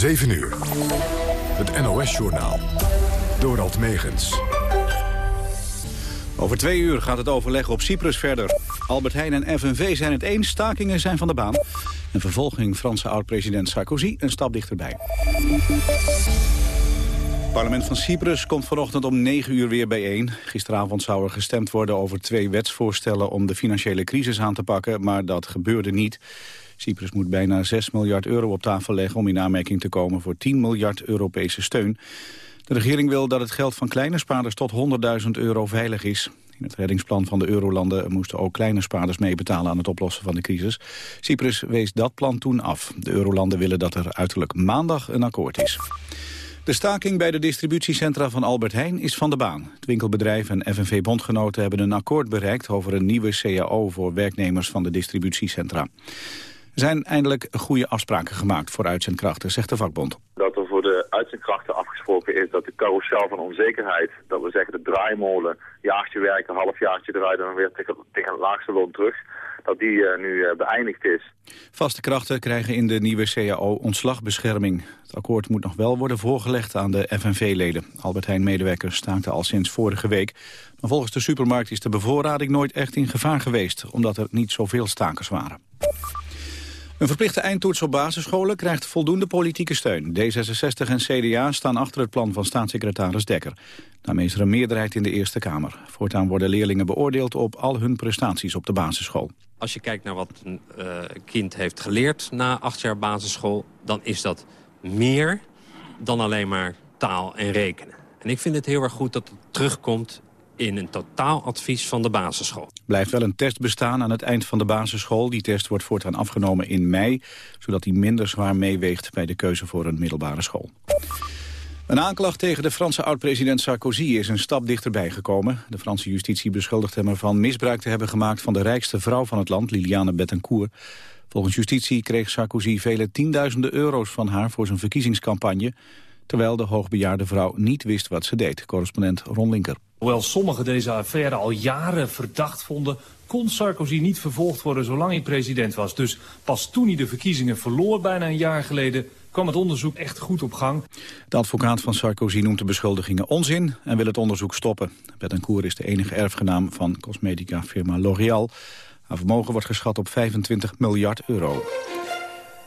7 uur. Het NOS-journaal. Dorald Megens. Over twee uur gaat het overleg op Cyprus verder. Albert Heijn en FNV zijn het eens, stakingen zijn van de baan. En vervolging Franse oud-president Sarkozy een stap dichterbij. Het parlement van Cyprus komt vanochtend om 9 uur weer bijeen. Gisteravond zou er gestemd worden over twee wetsvoorstellen om de financiële crisis aan te pakken, maar dat gebeurde niet. Cyprus moet bijna 6 miljard euro op tafel leggen om in aanmerking te komen voor 10 miljard Europese steun. De regering wil dat het geld van kleine spaarders tot 100.000 euro veilig is. In het reddingsplan van de eurolanden moesten ook kleine spaarders meebetalen aan het oplossen van de crisis. Cyprus wees dat plan toen af. De eurolanden willen dat er uiterlijk maandag een akkoord is. De staking bij de distributiecentra van Albert Heijn is van de baan. Het winkelbedrijf en FNV-bondgenoten hebben een akkoord bereikt... over een nieuwe CAO voor werknemers van de distributiecentra. Er zijn eindelijk goede afspraken gemaakt voor uitzendkrachten, zegt de vakbond. Dat er voor de uitzendkrachten afgesproken is dat de carousel van onzekerheid, dat we zeggen de draaimolen, jaartje werken, halfjaartje eruit en dan weer tegen, tegen het laagste loon terug, dat die uh, nu uh, beëindigd is. Vaste krachten krijgen in de nieuwe CAO ontslagbescherming. Het akkoord moet nog wel worden voorgelegd aan de FNV-leden. Albert Heijn-medewerkers staakten al sinds vorige week. Maar volgens de supermarkt is de bevoorrading nooit echt in gevaar geweest... omdat er niet zoveel stakers waren. Een verplichte eindtoets op basisscholen krijgt voldoende politieke steun. D66 en CDA staan achter het plan van staatssecretaris Dekker. Daarmee is er een meerderheid in de Eerste Kamer. Voortaan worden leerlingen beoordeeld op al hun prestaties op de basisschool. Als je kijkt naar wat een uh, kind heeft geleerd na acht jaar basisschool... dan is dat meer dan alleen maar taal en rekenen. En ik vind het heel erg goed dat het terugkomt in een totaaladvies van de basisschool. Blijft wel een test bestaan aan het eind van de basisschool. Die test wordt voortaan afgenomen in mei, zodat die minder zwaar meeweegt bij de keuze voor een middelbare school. Een aanklacht tegen de Franse oud-president Sarkozy is een stap dichterbij gekomen. De Franse justitie beschuldigt hem ervan misbruik te hebben gemaakt van de rijkste vrouw van het land, Liliane Bettencourt. Volgens justitie kreeg Sarkozy vele tienduizenden euro's van haar voor zijn verkiezingscampagne, terwijl de hoogbejaarde vrouw niet wist wat ze deed. Correspondent Ron Linker. Hoewel sommigen deze affaire al jaren verdacht vonden... kon Sarkozy niet vervolgd worden zolang hij president was. Dus pas toen hij de verkiezingen verloor, bijna een jaar geleden... kwam het onderzoek echt goed op gang. De advocaat van Sarkozy noemt de beschuldigingen onzin... en wil het onderzoek stoppen. Bettencourt is de enige erfgenaam van cosmetica-firma L'Oréal. Haar vermogen wordt geschat op 25 miljard euro.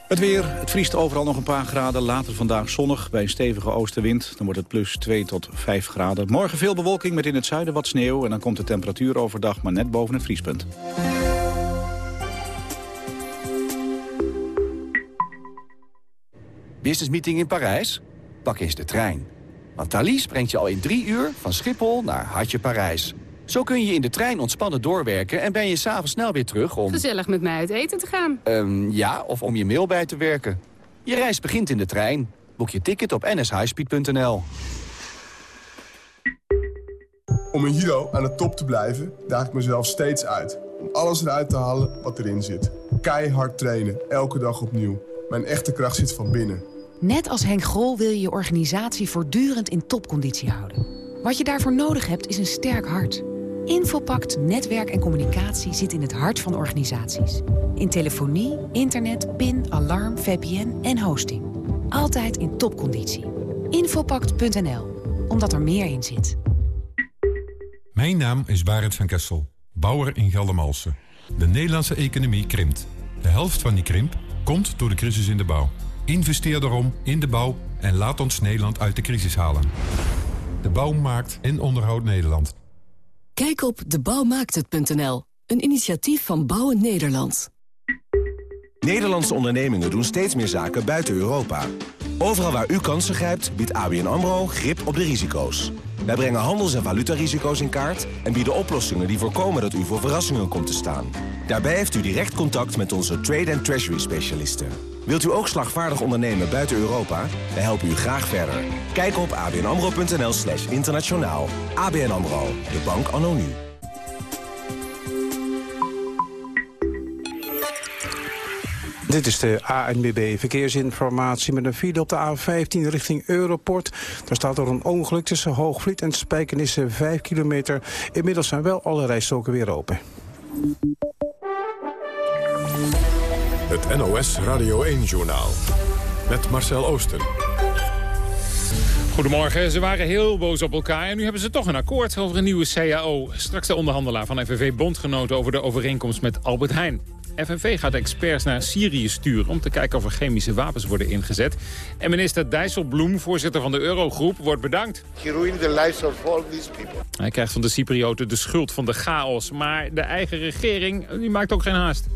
Het weer, het vriest overal nog een paar graden. Later vandaag zonnig bij een stevige oostenwind. Dan wordt het plus 2 tot 5 graden. Morgen veel bewolking met in het zuiden wat sneeuw. En dan komt de temperatuur overdag maar net boven het vriespunt. Business meeting in Parijs? Pak eens de trein. Want Thalys brengt je al in drie uur van Schiphol naar Hartje Parijs. Zo kun je in de trein ontspannen doorwerken en ben je s'avonds snel weer terug om... Gezellig met mij uit eten te gaan. Um, ja, of om je mail bij te werken. Je reis begint in de trein. Boek je ticket op nshighspeed.nl. Om een Hero aan de top te blijven, daag ik mezelf steeds uit. Om alles eruit te halen wat erin zit. Keihard trainen, elke dag opnieuw. Mijn echte kracht zit van binnen. Net als Henk Grol wil je je organisatie voortdurend in topconditie houden. Wat je daarvoor nodig hebt is een sterk hart. Infopact Netwerk en Communicatie zit in het hart van organisaties. In telefonie, internet, PIN, alarm, VPN en hosting. Altijd in topconditie. Infopact.nl, omdat er meer in zit. Mijn naam is Barend van Kessel, bouwer in Geldermalsen. De Nederlandse economie krimpt. De helft van die krimp komt door de crisis in de bouw. Investeer daarom in de bouw en laat ons Nederland uit de crisis halen. De bouw maakt en onderhoudt Nederland. Kijk op debouwmaakthet.nl, een initiatief van Bouwen Nederland. Nederlandse ondernemingen doen steeds meer zaken buiten Europa. Overal waar u kansen grijpt, biedt ABN AMRO grip op de risico's. Wij brengen handels- en valutarisico's in kaart... en bieden oplossingen die voorkomen dat u voor verrassingen komt te staan. Daarbij heeft u direct contact met onze trade- en treasury-specialisten. Wilt u ook slagvaardig ondernemen buiten Europa? Wij helpen u graag verder. Kijk op abnamro.nl slash internationaal. ABN AMRO, de bank nu. Dit is de ANBB verkeersinformatie met een file op de A15 richting Europort. Daar staat er een ongeluk tussen Hoogvliet en Spijkenisse 5 kilometer. Inmiddels zijn wel alle rijstroken weer open. Het NOS Radio 1-journaal. met Marcel Oosten. Goedemorgen, ze waren heel boos op elkaar en nu hebben ze toch een akkoord over een nieuwe CAO. Straks de onderhandelaar van FNV Bondgenoten over de overeenkomst met Albert Heijn. FNV gaat experts naar Syrië sturen om te kijken of er chemische wapens worden ingezet. En minister Dijsselbloem, voorzitter van de Eurogroep, wordt bedankt. The lives of all these people. Hij krijgt van de Cyprioten de schuld van de chaos. Maar de eigen regering die maakt ook geen haast.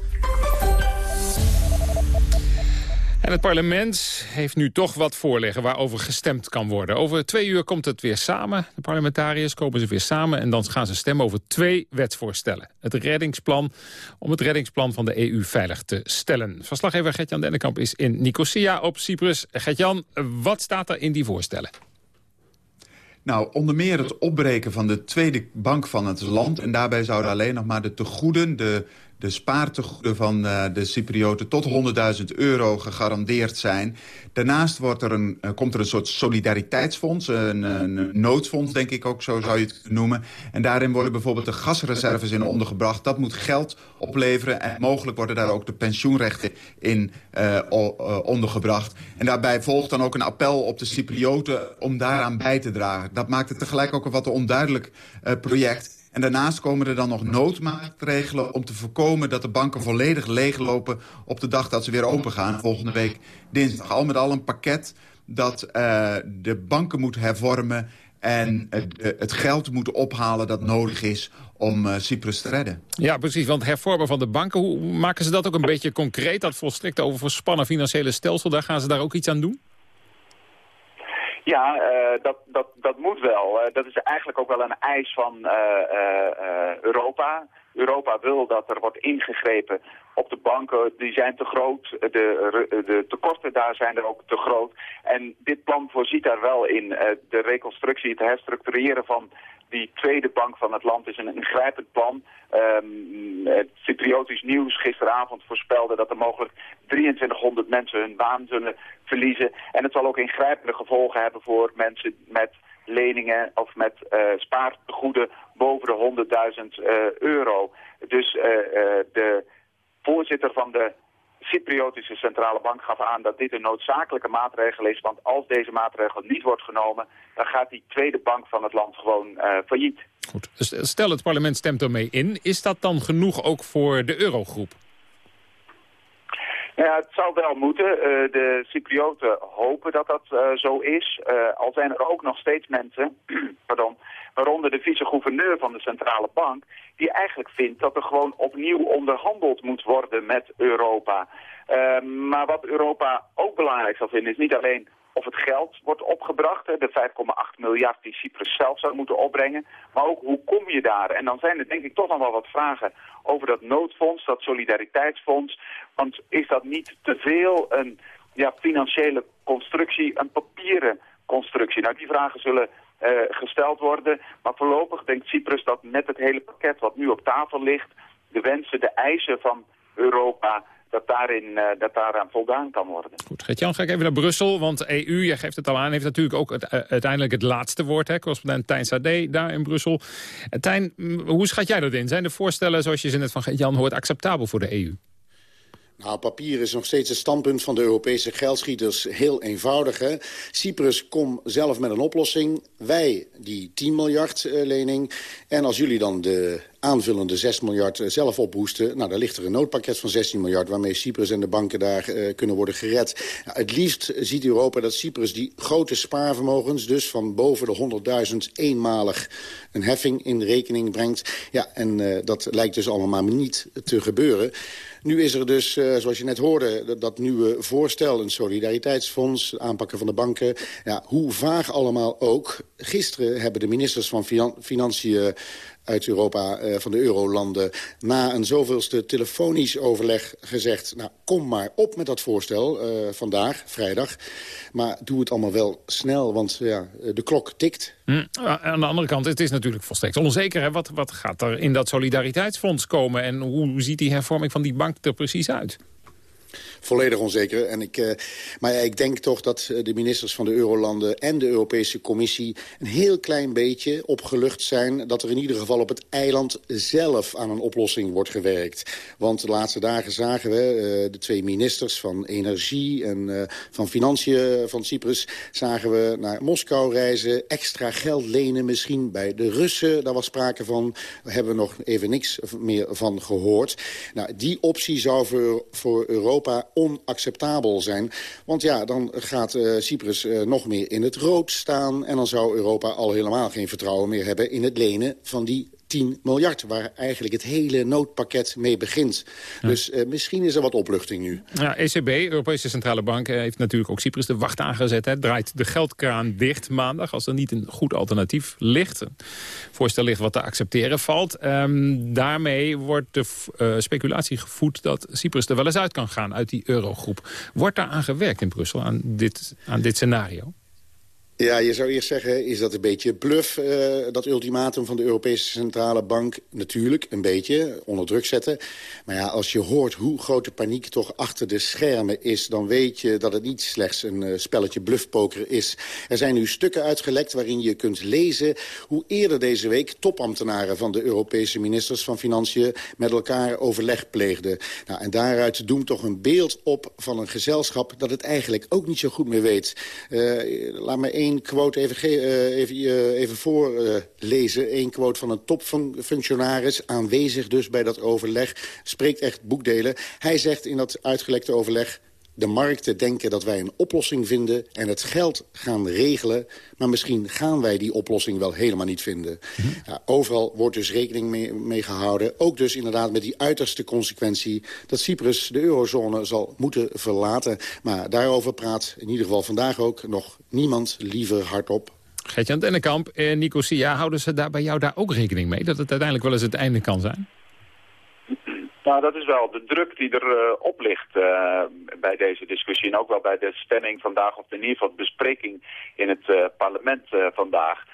En het parlement heeft nu toch wat voorleggen waarover gestemd kan worden. Over twee uur komt het weer samen. De parlementariërs komen ze weer samen en dan gaan ze stemmen over twee wetsvoorstellen. Het reddingsplan om het reddingsplan van de EU veilig te stellen. Verslaggever Gertjan Dennekamp is in Nicosia op Cyprus. Gertjan, wat staat er in die voorstellen? Nou, onder meer het opbreken van de tweede bank van het land. En daarbij zouden alleen nog maar de tegoeden, de de spaartegoeden van uh, de Cyprioten tot 100.000 euro gegarandeerd zijn. Daarnaast wordt er een, uh, komt er een soort solidariteitsfonds, een, noodfonds denk ik ook, zo zou je het noemen. En daarin worden bijvoorbeeld de gasreserves in ondergebracht. Dat moet geld opleveren en mogelijk worden daar ook de pensioenrechten in uh, ondergebracht. En daarbij volgt dan ook een appel op de Cyprioten om daaraan bij te dragen. Dat maakt het tegelijk ook een wat onduidelijk project. En daarnaast komen er dan nog noodmaatregelen om te voorkomen dat de banken volledig leeglopen op de dag dat ze weer open gaan, volgende week dinsdag. Al met al een pakket dat uh, de banken moet hervormen en het, het, geld moet ophalen dat nodig is om uh, Cyprus te redden. Ja, precies, want hervormen van de banken, hoe maken ze dat ook een beetje concreet? Dat volstrekt overspannen financiële stelsel, daar gaan ze daar ook iets aan doen? Ja, uh, dat, dat, dat moet wel. Uh, dat is eigenlijk ook wel een eis van uh, Europa. Europa wil dat er wordt ingegrepen op de banken. Die zijn te groot. De, de tekorten daar zijn er ook te groot. En dit plan voorziet daar wel in. de reconstructie, het herstructureren van die tweede bank van het land is een ingrijpend plan. Um, het Cypriotisch nieuws gisteravond voorspelde dat er mogelijk 2300 mensen hun baan zullen verliezen. En het zal ook ingrijpende gevolgen hebben voor mensen met leningen of met uh, spaartegoeden boven de 100.000 uh, euro. Dus uh, de voorzitter van de Cypriotische Centrale Bank gaf aan dat dit een noodzakelijke maatregel is. Want als deze maatregel niet wordt genomen, dan gaat die tweede bank van het land gewoon failliet. Goed. Stel het parlement stemt ermee in. Is dat dan genoeg ook voor de eurogroep? Ja, het zou wel moeten. Uh, de Cyprioten hopen dat dat uh, zo is. Uh, al zijn er ook nog steeds mensen, pardon, waaronder de vice-gouverneur van de centrale bank, die eigenlijk vindt dat er gewoon opnieuw onderhandeld moet worden met Europa. maar wat Europa ook belangrijk zal vinden is niet alleen of het geld wordt opgebracht, de 5,8 miljard die Cyprus zelf zou moeten opbrengen, maar ook hoe kom je daar? En dan zijn er denk ik toch nog wel wat vragen over dat noodfonds, dat solidariteitsfonds, want is dat niet te veel een ja, financiële constructie, een papieren constructie? Nou, die vragen zullen uh, gesteld worden, maar voorlopig denkt Cyprus dat met het hele pakket wat nu op tafel ligt, de wensen, de eisen van Europa dat, daarin, uh, dat daaraan voldaan kan worden. Goed, Gert-Jan, ga ik even naar Brussel, want EU, jij geeft het al aan, heeft natuurlijk ook het, uh, uiteindelijk het laatste woord. Hè? Correspondent Tijn Sade daar in Brussel. Uh, Tijn, hoe schat jij dat in? Zijn de voorstellen, zoals je ze net van Gert-Jan hoort, acceptabel voor de EU? Nou, papier is nog steeds het standpunt van de Europese geldschieters heel eenvoudig. Hè? Cyprus, kom zelf met een oplossing. Wij die 10 miljard uh, lening. En als jullie dan de aanvullende 6 miljard uh, zelf ophoesten... nou, dan ligt er een noodpakket van 16 miljard... waarmee Cyprus en de banken daar uh, kunnen worden gered. Nou, het liefst ziet Europa dat Cyprus die grote spaarvermogens... dus van boven de 100.000 eenmalig een heffing in rekening brengt. Ja, en dat lijkt dus allemaal maar niet te gebeuren. Nu is er dus, zoals je net hoorde, dat, nieuwe voorstel... een solidariteitsfonds, aanpakken van de banken. Ja, hoe vaag allemaal ook. Gisteren hebben de ministers van Financiën uit Europa, uh, van de eurolanden... na een zoveelste telefonisch overleg gezegd... nou, kom maar op met dat voorstel uh, vandaag, vrijdag. Maar doe het allemaal wel snel, want ja, de klok tikt. Hm. Aan de andere kant, het is natuurlijk volstrekt onzeker. Hè? Wat, wat gaat er in dat solidariteitsfonds komen... en hoe ziet die hervorming van die bank er precies uit? Volledig onzeker. En ik, uh, maar ik denk toch dat de ministers van de Eurolanden en de Europese Commissie... een heel klein beetje opgelucht zijn dat er in ieder geval op het eiland zelf aan een oplossing wordt gewerkt. Want de laatste dagen zagen we uh, de twee ministers van Energie en van Financiën van Cyprus... zagen we naar Moskou reizen, extra geld lenen misschien bij de Russen. Daar was sprake van. Daar hebben we nog even niks meer van gehoord. Nou, die optie zou voor, voor Europa onacceptabel zijn. Want ja, dan gaat uh, Cyprus uh, nog meer in het rood staan... en dan zou Europa al helemaal geen vertrouwen meer hebben... in het lenen van die 10 miljard, waar eigenlijk het hele noodpakket mee begint. Dus uh, misschien is er wat opluchting nu. Ja, ECB, Europese Centrale Bank, heeft natuurlijk ook Cyprus de wacht aangezet. Hè. Draait de geldkraan dicht maandag als er niet een goed alternatief ligt. Een voorstel ligt wat te accepteren valt. Um, daarmee wordt de uh, speculatie gevoed dat Cyprus er wel eens uit kan gaan uit die eurogroep. Wordt daar aan gewerkt in Brussel, aan dit, aan dit scenario? Ja, je zou eerst zeggen, is dat een beetje bluff, uh, dat ultimatum van de Europese Centrale Bank? Natuurlijk, een beetje, onder druk zetten. Maar ja, als je hoort hoe grote paniek toch achter de schermen is... dan weet je dat het niet slechts een uh, spelletje bluffpoker is. Er zijn nu stukken uitgelekt waarin je kunt lezen... hoe eerder deze week topambtenaren van de Europese ministers van Financiën... met elkaar overleg pleegden. Nou, en daaruit doemt toch een beeld op van een gezelschap... dat het eigenlijk ook niet zo goed meer weet. Uh, laat me één één quote even, uh, even, uh, even voorlezen. Eén quote van een topfunctionaris, aanwezig dus bij dat overleg. Spreekt echt boekdelen. Hij zegt in dat uitgelekte overleg de markten denken dat wij een oplossing vinden... en het geld gaan regelen. Maar misschien gaan wij die oplossing wel helemaal niet vinden. -hmm. ja, overal wordt dus rekening mee, mee, gehouden. Ook dus inderdaad met die uiterste consequentie... dat Cyprus de eurozone zal moeten verlaten. Maar daarover praat in ieder geval vandaag ook nog niemand liever hardop. Gert-Jan Dennekamp en Nicosia, houden ze daar bij jou daar ook rekening mee? Dat het uiteindelijk wel eens het einde kan zijn? Nou, dat is wel de druk die er uh, op ligt uh, bij deze discussie. En ook wel bij de stemming vandaag, of in ieder geval de bespreking in het uh, parlement vandaag.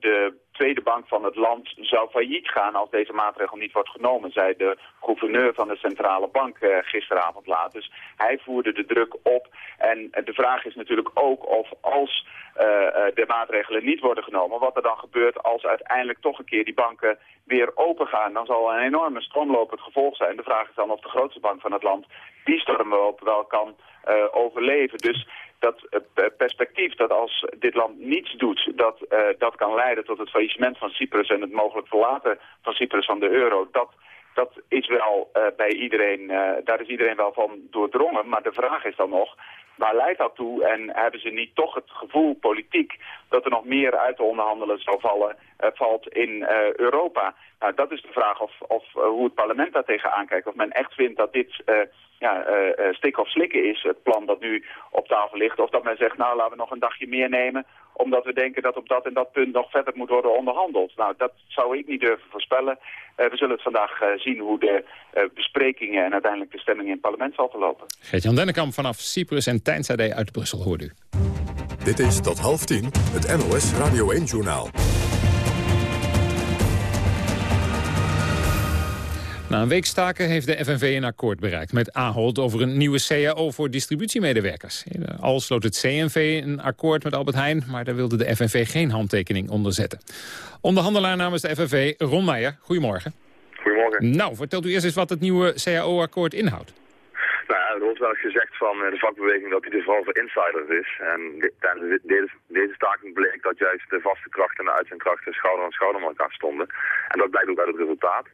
De tweede bank van het land zou failliet gaan als deze maatregel niet wordt genomen, zei de gouverneur van de centrale bank uh, gisteravond laat. Dus hij voerde de druk op. En uh, de vraag is natuurlijk ook of als de maatregelen niet worden genomen, wat er dan gebeurt als uiteindelijk toch een keer die banken weer open gaan. Dan zal een enorme stroomloop het gevolg zijn. De vraag is dan of de grootste bank van het land die stormloop wel kan overleven. Dus dat uh, perspectief dat als dit land niets doet, dat uh, dat kan leiden tot het faillissement van Cyprus en het mogelijk verlaten van Cyprus van de euro, dat, dat is wel uh, bij iedereen, daar is iedereen wel van doordrongen. Maar de vraag is dan nog, waar leidt dat toe? En hebben ze niet toch het gevoel, politiek, dat er nog meer uit te onderhandelen zal vallen, valt in Europa? Nou, dat is de vraag of, of hoe het parlement daar tegenaan kijkt. Of men echt vindt dat dit ja, stik of slikken is, het plan dat nu op tafel ligt. Of dat men zegt, nou laten we nog een dagje meer nemen, omdat we denken dat op dat en dat punt nog verder moet worden onderhandeld. Nou, dat zou ik niet durven voorspellen. Uh, we zullen het vandaag uh, zien hoe de besprekingen en uiteindelijk de stemming in het parlement zal verlopen. Gert-Jan Dennekamp vanaf Cyprus en Tijn Sade uit Brussel, hoort u. Dit is tot half tien het NOS Radio 1-journaal. Na een week staken heeft de FNV een akkoord bereikt met Ahold over een nieuwe CAO voor distributiemedewerkers. Al sloot het CNV een akkoord met Albert Heijn, maar daar wilde de FNV geen handtekening onder zetten. Onderhandelaar namens de FNV, Ron Meijer, goedemorgen. Goedemorgen. Nou, vertelt u eerst eens wat het nieuwe CAO-akkoord inhoudt. Nou ja, er wordt wel eens gezegd van de vakbeweging dat hij er vooral voor insiders is. En tijdens deze, deze staking bleek dat juist de vaste krachten en de uitzendkrachten schouder aan schouder met elkaar stonden. En dat blijkt ook uit het resultaat.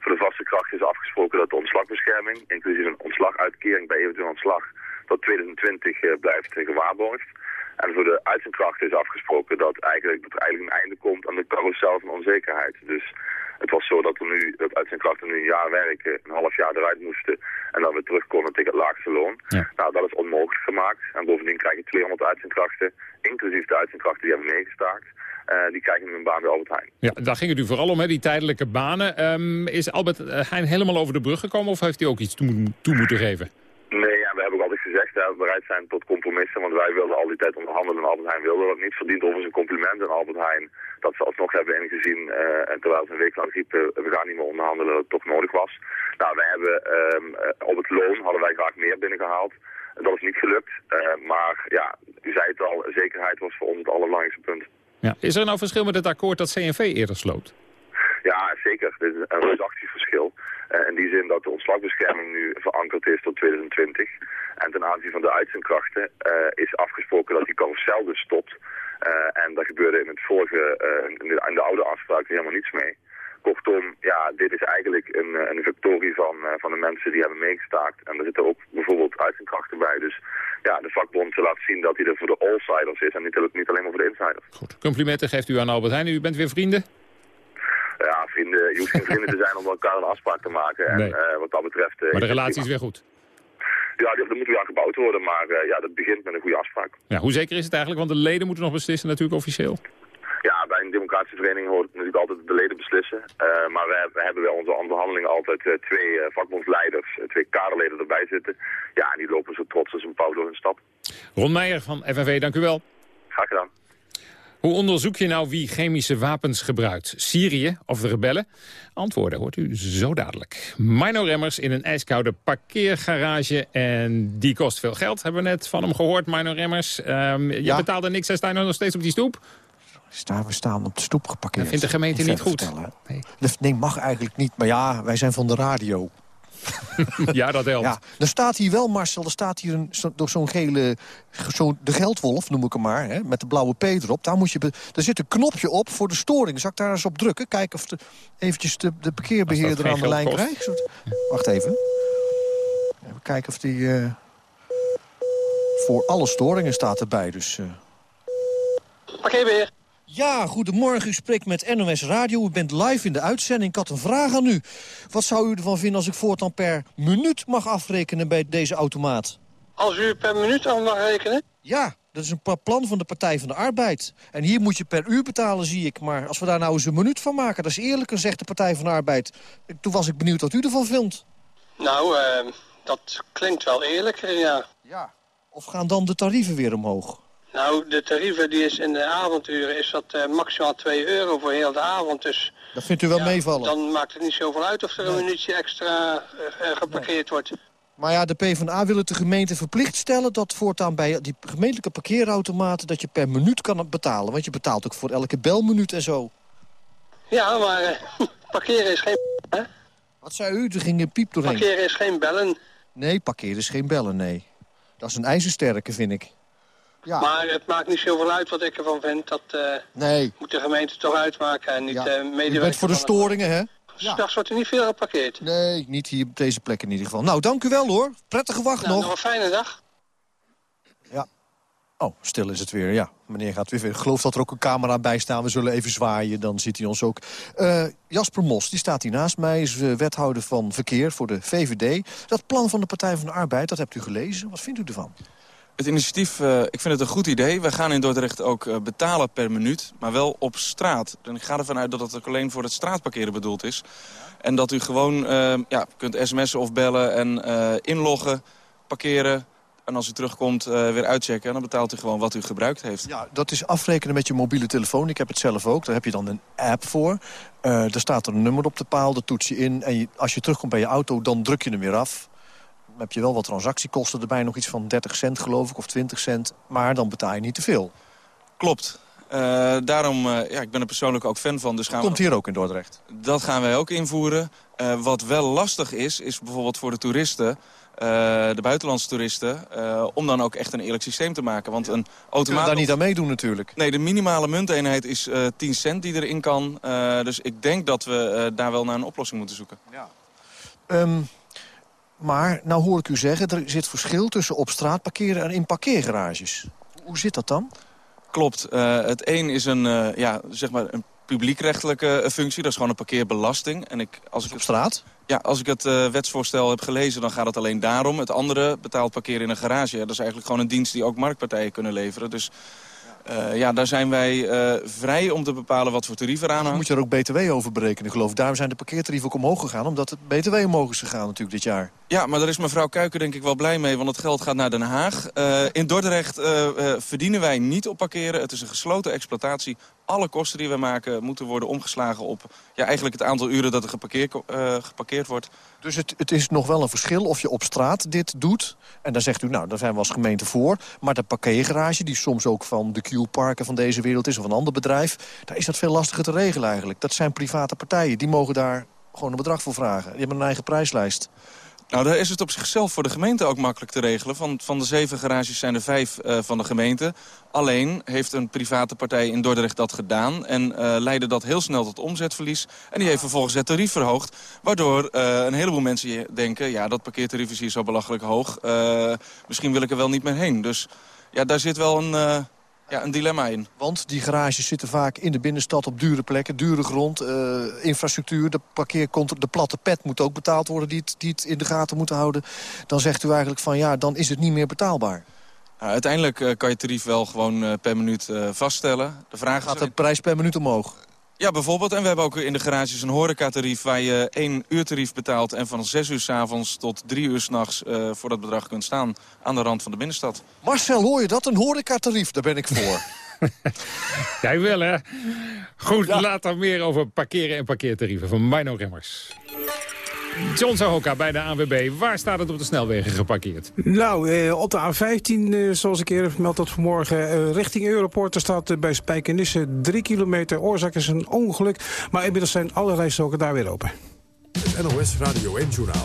Voor de vaste kracht is afgesproken dat de ontslagbescherming, inclusief een ontslaguitkering bij eventueel ontslag, tot 2020 uh, blijft gewaarborgd. En voor de uitzendkrachten is afgesproken dat, eigenlijk, dat er eigenlijk een einde komt aan de carousel van onzekerheid. Dus het was zo dat, er nu, dat uitzendkrachten nu een jaar werken, een half jaar eruit moesten en dan weer terug konden tegen het laagste loon. Ja. Nou, dat is onmogelijk gemaakt. En bovendien krijg je 200 uitzendkrachten, inclusief de uitzendkrachten die hebben meegestaakt. Uh, die krijgen nu een baan bij Albert Heijn. Ja, daar ging het u vooral om, hè, die tijdelijke banen. Um, is Albert Heijn helemaal over de brug gekomen of heeft hij ook iets toe, toe moeten geven? Nee, ja, we hebben ook altijd gezegd, bereid zijn tot compromissen, want wij wilden al die tijd onderhandelen en Albert Heijn wilde dat niet. Verdient overigens een compliment aan Albert Heijn dat ze alsnog hebben ingezien, uh, en terwijl ze een week lang riepen, we gaan niet meer onderhandelen, dat het toch nodig was. Nou, wij hebben um, op het loon hadden wij graag meer binnengehaald. Dat is niet gelukt, maar ja, u zei het al, zekerheid was voor ons het allerbelangrijkste punt. Ja. Is er nou verschil met het akkoord dat CNV eerder sloot? Ja, zeker. Dit is een reusachtig verschil. Uh, in die zin dat de ontslagbescherming nu verankerd is tot 2020. En ten aanzien van de uitzendkrachten uh, is afgesproken dat die carousel dus stopt. Uh, en daar gebeurde in het vorige, in de, in, de, oude afspraak helemaal niets mee. Kortom, ja, dit is eigenlijk een, een victorie van, van de mensen die hebben meegestaakt. En er zitten ook bijvoorbeeld uitzendkrachten bij. Dus ja, de vakbond laat zien dat hij er voor de all-siders is en niet, niet alleen maar voor de insiders. Goed, complimenten geeft u aan Albert Heijn. U bent weer vrienden? ja, vrienden, je hoeft geen vrienden te zijn om elkaar een afspraak te maken. En uh, wat dat betreft... Uh, maar de relatie is weer goed? Ja, er moet weer gebouwd worden, maar uh, ja, dat begint met een goede afspraak. Ja, hoe zeker is het eigenlijk? Want de leden moeten nog beslissen natuurlijk officieel. Bij een democratische vereniging hoort het natuurlijk altijd de leden beslissen. maar we, we, hebben bij onze onderhandelingen altijd twee vakbondsleiders, twee kaderleden erbij zitten. Ja, en die lopen zo trots als een pauw door hun stap. Ron Meijer van FNV, dank u wel. Graag gedaan. Hoe onderzoek je nou wie chemische wapens gebruikt? Syrië of de rebellen? Antwoorden hoort u zo dadelijk. Mino Remmers in een ijskoude parkeergarage. En die kost veel geld, hebben we net van hem gehoord, Mino Remmers. Um, je betaalde niks, hij staat nog steeds op die stoep. Staan we staan op de stoep geparkeerd. Dat vindt de gemeente niet goed. Nee. nee, mag eigenlijk niet. Maar ja, wij zijn van de radio. ja, dat helpt. Ja, er staat hier wel, Marcel, er staat hier een, door zo'n gele... Zo, de geldwolf, noem ik hem maar, hè, met de blauwe P erop. Daar moet je er zit een knopje op voor de storing. Zal ik daar eens op drukken? Kijken of de, eventjes de, de parkeerbeheerder aan de lijn krijgt. Wacht even. Even kijken of die... Uh, voor alle storingen staat erbij, dus... Uh... Parkeerbeheer. Ja, goedemorgen. U spreekt met NOS Radio. U bent live in de uitzending. Ik had een vraag aan u. Wat zou u ervan vinden als ik voortaan per minuut mag afrekenen bij deze automaat? Als u per minuut af mag rekenen? Ja, dat is een plan van de Partij van de Arbeid. En hier moet je per uur betalen, zie ik. Maar als we daar nou eens een minuut van maken, dat is eerlijker, zegt de Partij van de Arbeid. Toen was ik benieuwd wat u ervan vindt. Nou, uh, dat klinkt wel eerlijker, ja. Ja. Of gaan dan de tarieven weer omhoog? Nou, de tarieven die is in de avonduren is dat uh, maximaal 2 euro voor heel de avond. Dus, dat vindt u wel meevallen? Dan maakt het niet zoveel uit of er een minuutje extra uh, geparkeerd wordt. Maar ja, de PvdA wil het de gemeente verplicht stellen... dat voortaan bij die gemeentelijke parkeerautomaten... dat je per minuut kan betalen. Want je betaalt ook voor elke belminuut en zo. Ja, maar uh, parkeren is geen... Hè? Wat zei u? Er ging een piep doorheen. Parkeren is geen bellen. Nee, parkeren is geen bellen, nee. Dat is een ijzersterke, vind ik. Ja. Maar het maakt niet zoveel uit wat ik ervan vind. Dat uh, nee. moet de gemeente toch uitmaken en niet ja. uh, medewerken. Je bent voor de storingen, hè? S'nachts wordt er niet veel geparkeerd. Nee, niet hier op deze plek in ieder geval. Nou, dank u wel hoor. Prettige wacht nou, nog. Nog een fijne dag. Ja. Oh, stil is het weer. Ja, meneer gaat weer. Ik geloof dat er ook een camera bij staat. We zullen even zwaaien, dan ziet hij ons ook. Uh, Jasper Mos, die staat hier naast mij. is wethouder van verkeer voor de VVD. Dat plan van de Partij van de Arbeid, dat hebt u gelezen. Wat vindt u ervan? Het initiatief, uh, ik vind het een goed idee. We gaan in Dordrecht ook uh, betalen per minuut, maar wel op straat. En ik ga ervan uit dat het ook alleen voor het straatparkeren bedoeld is. En dat u gewoon uh, ja, kunt sms'en of bellen en inloggen, parkeren... En als u terugkomt, weer uitchecken. En dan betaalt u gewoon wat u gebruikt heeft. Ja, dat is afrekenen met je mobiele telefoon. Ik heb het zelf ook. Daar heb je dan een app voor. daar staat er een nummer op de paal, dat toets je in. En als je terugkomt bij je auto, dan druk je hem weer af heb je wel wat transactiekosten erbij. Nog iets van 30 cent geloof ik, of 20 cent. Maar dan betaal je niet te veel. Klopt. Uh, daarom, uh, ja, ik ben er persoonlijk ook fan van. Dus gaan Komt hier ook in Dordrecht? Dat gaan wij ook invoeren. Uh, wat wel lastig is, is bijvoorbeeld voor de toeristen... de buitenlandse toeristen, om dan ook echt een eerlijk systeem te maken. Want een automaat... daar niet aan meedoen natuurlijk. Nee, de minimale munteenheid is 10 cent die erin kan. dus ik denk dat we daar wel naar een oplossing moeten zoeken. Ja. Um, maar, nou hoor ik u zeggen, er zit verschil tussen op straat parkeren en in parkeergarages. Hoe zit dat dan? Klopt. Uh, het een is een, uh, ja, zeg maar een publiekrechtelijke eh, functie. Dat is gewoon een parkeerbelasting. En ik, als ik op straat? Ja, als ik het uh, wetsvoorstel heb gelezen, dan gaat het alleen daarom. Het andere betaalt parkeren in een garage. Ja, dat is eigenlijk gewoon een dienst die ook marktpartijen kunnen leveren. Dus uh, ja, daar zijn wij uh, vrij om te bepalen wat voor tarieven eraan hangt. Moet je er ook btw over berekenen, geloof ik. Daarom zijn de parkeertarieven ook omhoog gegaan, omdat het btw omhoog is gegaan natuurlijk dit jaar. Ja, maar daar is mevrouw Kuiken denk ik wel blij mee, want het geld gaat naar Den Haag. Uh, in Dordrecht verdienen wij niet op parkeren. Het is een gesloten exploitatie. Alle kosten die we maken moeten worden omgeslagen op ja, eigenlijk het aantal uren dat er geparkeerd, geparkeerd wordt. Dus het, het is nog wel een verschil of je op straat dit doet. En dan zegt u, nou, daar zijn we als gemeente voor. Maar de parkeergarage, die soms ook van de Q-parken van deze wereld is... of een ander bedrijf, daar is dat veel lastiger te regelen eigenlijk. Dat zijn private partijen, die mogen daar gewoon een bedrag voor vragen. Die hebben een eigen prijslijst. Nou, daar is het op zichzelf voor de gemeente ook makkelijk te regelen. Van, van de zeven garages zijn er vijf uh, van de gemeente. Alleen heeft een private partij in Dordrecht dat gedaan... en uh, leidde dat heel snel tot omzetverlies. En die heeft vervolgens het tarief verhoogd. Waardoor uh, een heleboel mensen denken... ja, dat parkeertarief is hier zo belachelijk hoog. misschien wil ik er wel niet meer heen. Dus ja, daar zit wel een ja, een dilemma in. Want die garages zitten vaak in de binnenstad op dure plekken, dure grond, uh, infrastructuur, de parkeerkont, de platte pet moet ook betaald worden die het, die het in de gaten moeten houden. Dan zegt u eigenlijk van ja, dan is het niet meer betaalbaar. Nou, uiteindelijk uh, kan je tarief wel gewoon uh, per minuut vaststellen. De vraag Gaat de prijs per minuut omhoog? Ja, bijvoorbeeld. En we hebben ook in de garages een horecatarief... waar je één uurtarief betaalt en van 6 uur s avonds tot 3 uur s'nachts... Uh, voor dat bedrag kunt staan aan de rand van de binnenstad. Marcel, hoor je dat? Een horecatarief, daar ben ik voor. Jij wil, hè? Goed, ja. later meer over parkeren en parkeertarieven van Mino Remmers. John Sahoka bij de ANWB. Waar staat het op de snelwegen geparkeerd? Nou, eh, op de A15, eh, zoals ik eerder vermeld had vanmorgen... Eh, richting Europort. Er staat eh, bij Spijkenisse 3 kilometer. Oorzaak is een ongeluk. Maar inmiddels zijn alle rijstroken daar weer open. Het NOS Radio 1 Journaal.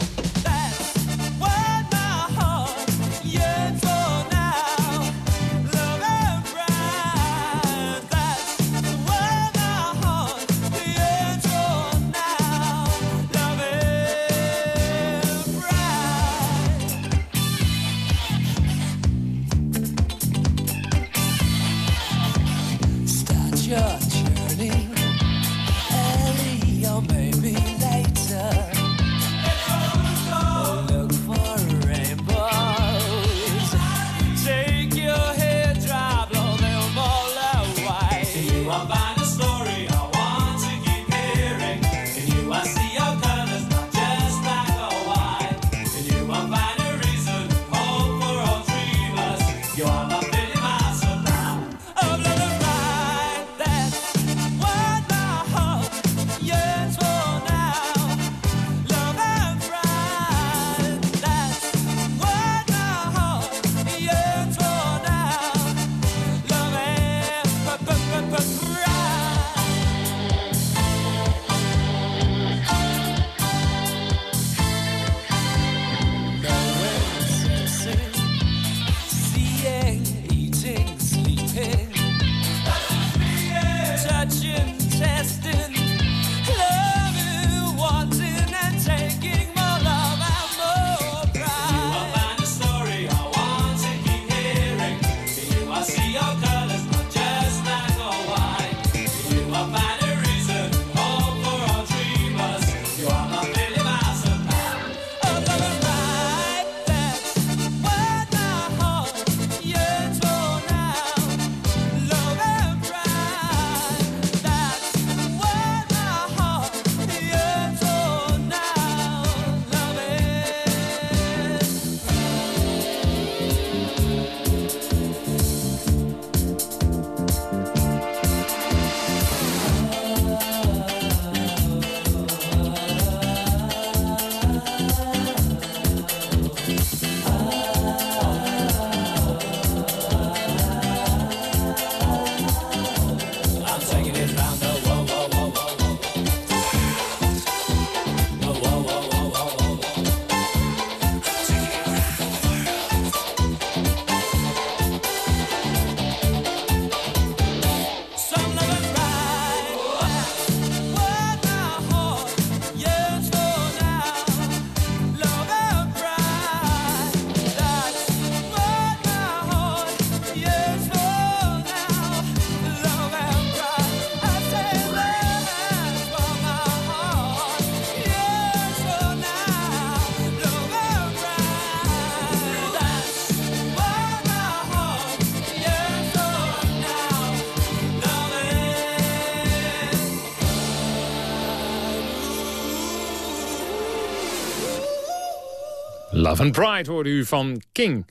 Love and Pride hoorde u van King.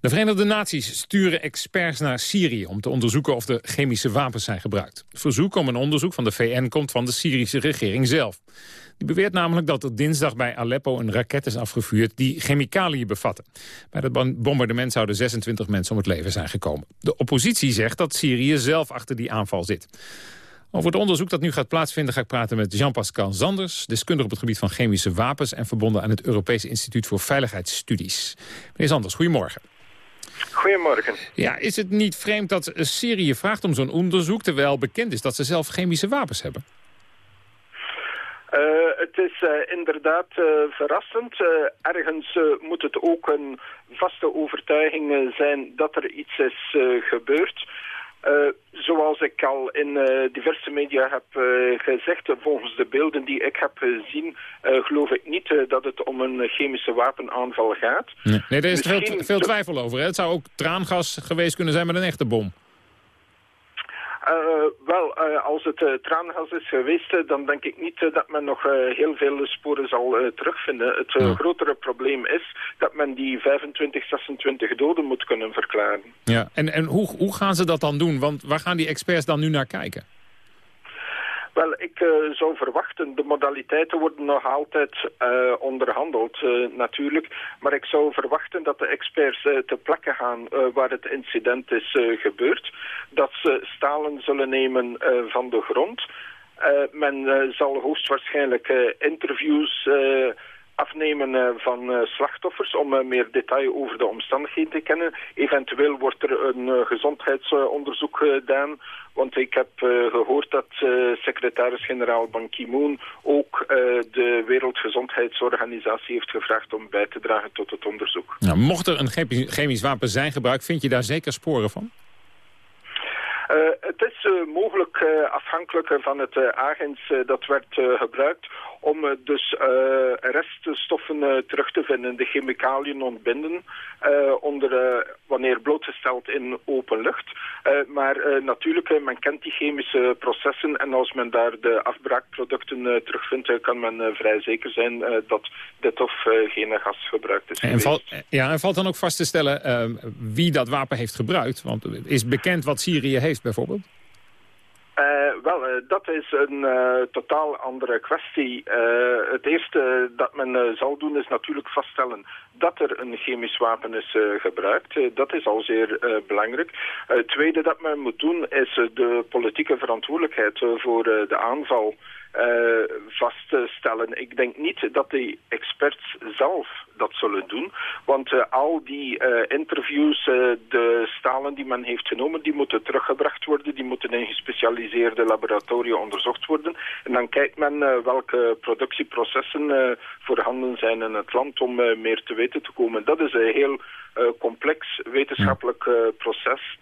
De Verenigde Naties sturen experts naar Syrië... om te onderzoeken of er chemische wapens zijn gebruikt. Het verzoek om een onderzoek van de VN komt van de Syrische regering zelf. Die beweert namelijk dat er dinsdag bij Aleppo een raket is afgevuurd... die chemicaliën bevatte. Bij dat bombardement zouden 26 mensen om het leven zijn gekomen. De oppositie zegt dat Syrië zelf achter die aanval zit. Over het onderzoek dat nu gaat plaatsvinden ga ik praten met Jean-Pascal Zanders... deskundige op het gebied van chemische wapens... en verbonden aan het Europese Instituut voor Veiligheidsstudies. Meneer Zanders, goedemorgen. Goedemorgen. Ja, is het niet vreemd dat Syrië vraagt om zo'n onderzoek... terwijl bekend is dat ze zelf chemische wapens hebben? Uh, het is uh, inderdaad uh, verrassend. ergens moet het ook een vaste overtuiging zijn dat er iets is gebeurd. Uh, zoals ik al in uh, diverse media heb uh, gezegd, volgens de beelden die ik heb gezien, geloof ik niet dat het om een chemische wapenaanval gaat. Nee, nee er is veel, veel, twijfel over. Hè? Het zou ook traangas geweest kunnen zijn met een echte bom. Uh, wel, uh, als het uh, traangas is geweest, dan denk ik niet dat men nog heel veel sporen zal terugvinden. Het ja. grotere probleem is dat men die 25, 26 doden moet kunnen verklaren. Ja, en, en hoe, hoe gaan ze dat dan doen? Want waar gaan die experts dan nu naar kijken? Wel, ik uh, zou verwachten, de modaliteiten worden nog altijd uh, onderhandeld uh, natuurlijk, maar ik zou verwachten dat de experts ter plekke gaan waar het incident is gebeurd, dat ze stalen zullen nemen van de grond. men zal hoogstwaarschijnlijk interviews afnemen uh, van uh, slachtoffers om uh, meer detail over de omstandigheden te kennen. Eventueel wordt er een gezondheidsonderzoek gedaan, want ik heb gehoord dat secretaris-generaal Ban Ki-moon ook de Wereldgezondheidsorganisatie heeft gevraagd om bij te dragen tot het onderzoek. Nou, mocht er een chemisch wapen zijn gebruikt, vind je daar zeker sporen van? Uh, het is mogelijk uh, afhankelijk van het agens dat werd gebruikt om dus reststoffen terug te vinden. De chemicaliën ontbinden onder, wanneer blootgesteld in open lucht. maar natuurlijk, men kent die chemische processen en als men daar de afbraakproducten terugvindt, kan men vrij zeker zijn dat dit of geen gas gebruikt is en Ja, en valt dan ook vast te stellen wie dat wapen heeft gebruikt? Want is bekend wat Syrië heeft bijvoorbeeld? Uh, wel, uh, dat is een uh, totaal andere kwestie. het eerste dat men zal doen is natuurlijk vaststellen dat er een chemisch wapen is gebruikt. dat is al zeer belangrijk. Het tweede dat men moet doen is de politieke verantwoordelijkheid voor de aanval vaststellen. Ik denk niet dat de experts zelf dat zullen doen. Want uh, al die uh, interviews, de stalen die men heeft genomen, die moeten teruggebracht worden. Die moeten in gespecialiseerde laboratoria onderzocht worden. En dan kijkt men welke productieprocessen voorhanden zijn in het land om meer te weten te komen. Dat is een heel complex wetenschappelijk proces.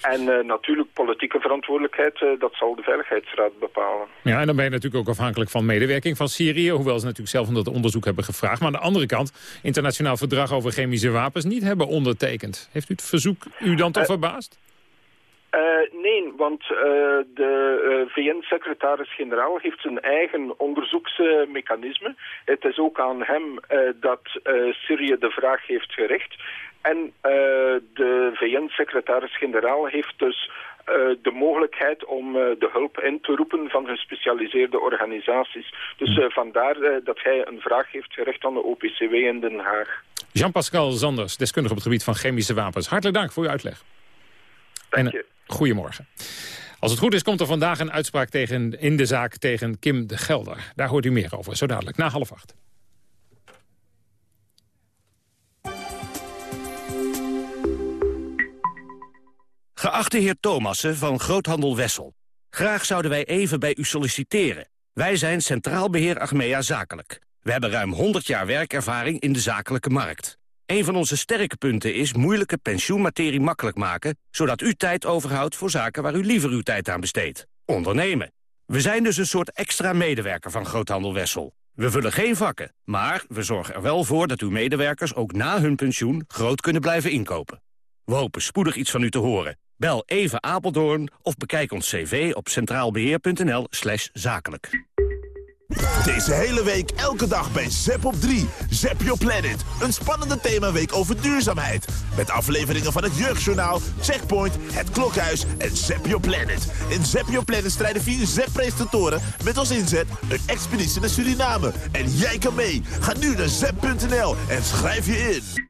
En uh, natuurlijk politieke verantwoordelijkheid, uh, dat zal de Veiligheidsraad bepalen. Ja, en dan ben je natuurlijk ook afhankelijk van medewerking van Syrië... hoewel ze natuurlijk zelf om dat onderzoek hebben gevraagd. Maar aan de andere kant, internationaal verdrag over chemische wapens... niet hebben ondertekend. Heeft u het verzoek u dan toch uh, verbaasd? nee, want de VN-secretaris-generaal heeft zijn eigen onderzoeksmechanisme. Het is ook aan hem dat Syrië de vraag heeft gericht. En uh, de VN-secretaris-generaal heeft dus uh, de mogelijkheid om uh, de hulp in te roepen van gespecialiseerde organisaties. Dus vandaar dat hij een vraag heeft gericht aan de OPCW in Den Haag. Jean-Pascal Zanders, deskundige op het gebied van chemische wapens. Hartelijk dank voor uw uitleg. Dank je. Goedemorgen. Als het goed is, komt er vandaag een uitspraak tegen, in de zaak tegen Kim de Gelder. Daar hoort u meer over, zo dadelijk, na half acht. Geachte heer Thomassen van Groothandel Wessel. Graag zouden wij even bij u solliciteren. Wij zijn Centraal Beheer Achmea Zakelijk. We hebben ruim 100 jaar werkervaring in de zakelijke markt. Een van onze sterke punten is moeilijke pensioenmaterie makkelijk maken... zodat u tijd overhoudt voor zaken waar u liever uw tijd aan besteedt. Ondernemen. We zijn dus een soort extra medewerker van Groothandel Wessel. We vullen geen vakken, maar we zorgen er wel voor dat uw medewerkers... ook na hun pensioen groot kunnen blijven inkopen. We hopen spoedig iets van u te horen. Bel even Apeldoorn of bekijk ons cv op centraalbeheer.nl zakelijk. Deze hele week elke dag bij Zep op 3. Zep Your Planet. Een spannende themaweek over duurzaamheid. Met afleveringen van het Jeugdjournaal, Checkpoint, Het Klokhuis en Zep Your Planet. In Zep Your Planet strijden vier Zep-presentatoren met als inzet een expeditie naar Suriname. En jij kan mee. Ga nu naar zep.nl en schrijf je in.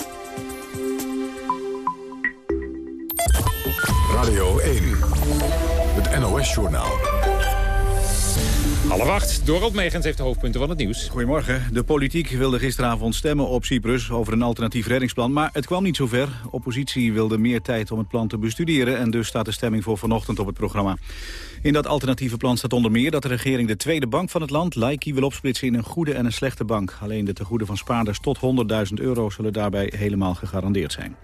NOS-journaal. Half acht. Dorald Megens heeft de hoofdpunten van het nieuws. Goedemorgen. De politiek wilde gisteravond stemmen op Cyprus over een alternatief reddingsplan, maar het kwam niet zover. Oppositie wilde meer tijd om het plan te bestuderen en dus staat de stemming voor vanochtend op het programma. In dat alternatieve plan staat onder meer dat de regering de tweede bank van het land, Laiki, wil opsplitsen in een goede en een slechte bank. Alleen de tegoeden van spaarders tot 100.000 euro zullen daarbij helemaal gegarandeerd zijn.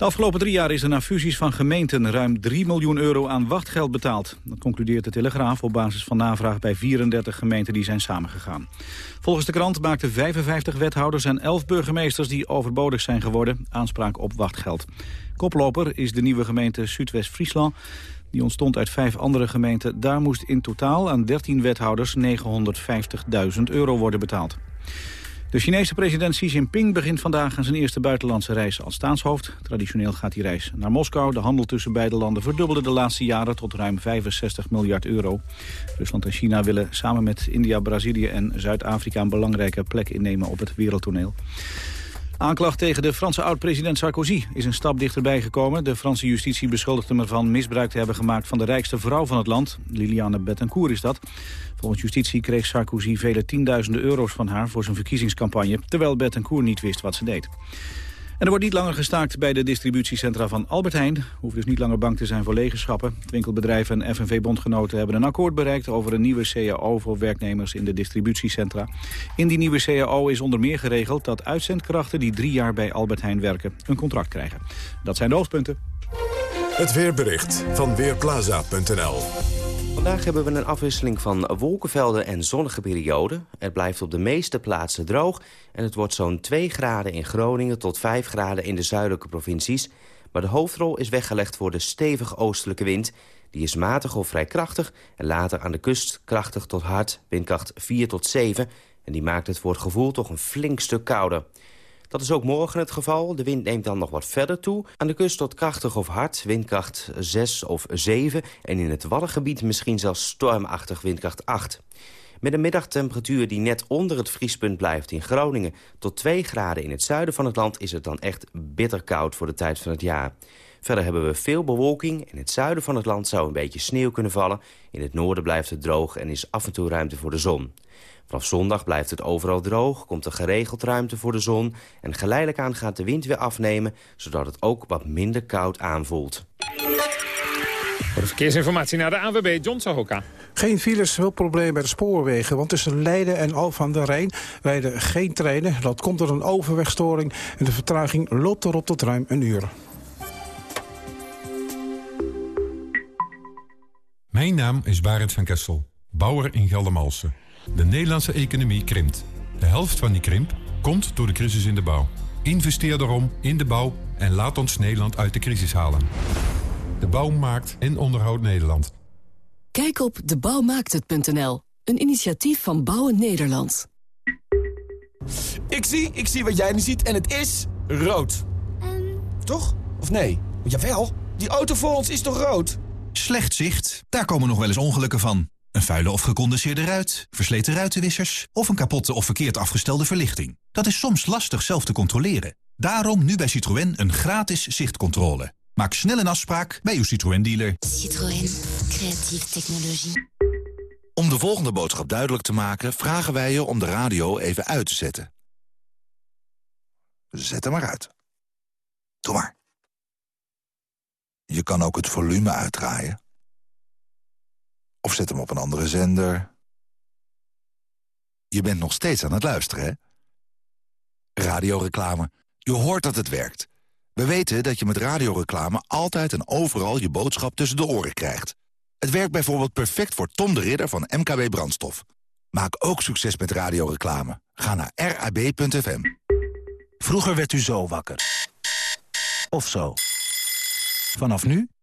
De afgelopen drie jaar is er na fusies van gemeenten ruim 3 miljoen euro aan wachtgeld betaald. Dat concludeert de Telegraaf op basis van navraag bij 34 gemeenten die zijn samengegaan. Volgens de krant maakten 55 wethouders en 11 burgemeesters die overbodig zijn geworden aanspraak op wachtgeld. Koploper is de nieuwe gemeente Zuidwest-Friesland. Die ontstond uit vijf andere gemeenten. Daar moest in totaal aan 13 wethouders 950.000 euro worden betaald. De Chinese president Xi Jinping begint vandaag aan zijn eerste buitenlandse reis als staatshoofd. Traditioneel gaat die reis naar Moskou. De handel tussen beide landen verdubbelde de laatste jaren tot ruim 65 miljard euro. Rusland en China willen samen met India, Brazilië en Zuid-Afrika een belangrijke plek innemen op het wereldtoneel. Aanklacht tegen de Franse oud-president Sarkozy is een stap dichterbij gekomen. De Franse justitie beschuldigt hem ervan misbruik te hebben gemaakt van de rijkste vrouw van het land. Liliane Bettencourt is dat. Volgens justitie kreeg Sarkozy vele tienduizenden euro's van haar voor zijn verkiezingscampagne, terwijl Bettencourt niet wist wat ze deed. Er wordt niet langer gestaakt bij de distributiecentra van Albert Heijn. Hoeft dus niet langer bang te zijn voor legenschappen. Het winkelbedrijf en FNV-bondgenoten hebben een akkoord bereikt... over een nieuwe CAO voor werknemers in de distributiecentra. In die nieuwe CAO is onder meer geregeld dat uitzendkrachten... die drie jaar bij Albert Heijn werken, een contract krijgen. Dat zijn de hoofdpunten. Het weerbericht van Weerplaza.nl Vandaag hebben we een afwisseling van wolkenvelden en zonnige perioden. Het blijft op de meeste plaatsen droog en het wordt zo'n 2 graden in Groningen tot 5 graden in de zuidelijke provincies. Maar de hoofdrol is weggelegd voor de stevige oostelijke wind. Die is matig of vrij krachtig en later aan de kust krachtig tot hard, windkracht 4 tot 7. En die maakt het voor het gevoel toch een flink stuk kouder. Dat is ook morgen het geval. De wind neemt dan nog wat verder toe. Aan de kust tot krachtig of hard, windkracht 6 of 7. En in het Waddengebied misschien zelfs stormachtig windkracht 8. Met een middagtemperatuur die net onder het vriespunt blijft in Groningen... tot 2 graden in het zuiden van het land is het dan echt bitterkoud voor de tijd van het jaar. Verder hebben we veel bewolking. In het zuiden van het land zou een beetje sneeuw kunnen vallen. In het noorden blijft het droog en is af en toe ruimte voor de zon. Vanaf zondag blijft het overal droog, komt er geregeld ruimte voor de zon... en geleidelijk aan gaat de wind weer afnemen... zodat het ook wat minder koud aanvoelt. Voor de verkeersinformatie naar de AWB, John Sahoka. Geen files, wel probleem bij de spoorwegen. Want tussen Leiden en Alphen aan de Rijn rijden geen treinen. Dat komt door een overwegstoring. En de vertraging loopt erop tot ruim een uur. Mijn naam is Barend van Kessel, bouwer in Geldermalsen. De Nederlandse economie krimpt. De helft van die krimp komt door de crisis in de bouw. Investeer daarom in de bouw en laat ons Nederland uit de crisis halen. De bouw maakt en onderhoudt Nederland. Kijk op debouwmaakthet.nl, een initiatief van Bouwen Nederland. Ik zie, ik zie wat jij nu ziet en het is rood. Toch? Of nee? Jawel, die auto voor ons is toch rood? Slecht zicht, daar komen nog wel eens ongelukken van. Een vuile of gecondenseerde ruit, versleten ruitenwissers... of een kapotte of verkeerd afgestelde verlichting. Dat is soms lastig zelf te controleren. Daarom nu bij Citroën een gratis zichtcontrole. Maak snel een afspraak bij uw Citroën-dealer. Citroën. Creatieve technologie. Om de volgende boodschap duidelijk te maken... vragen wij je om de radio even uit te zetten. Zet hem maar uit. Doe maar. Je kan ook het volume uitdraaien. Of zet hem op een andere zender. Je bent nog steeds aan het luisteren, hè? Radioreclame. Je hoort dat het werkt. We weten dat je met radioreclame altijd en overal je boodschap tussen de oren krijgt. Het werkt bijvoorbeeld perfect voor Tom de Ridder van MKB Brandstof. Maak ook succes met radioreclame. Ga naar rab.fm. Vroeger werd u zo wakker. Of zo. Vanaf nu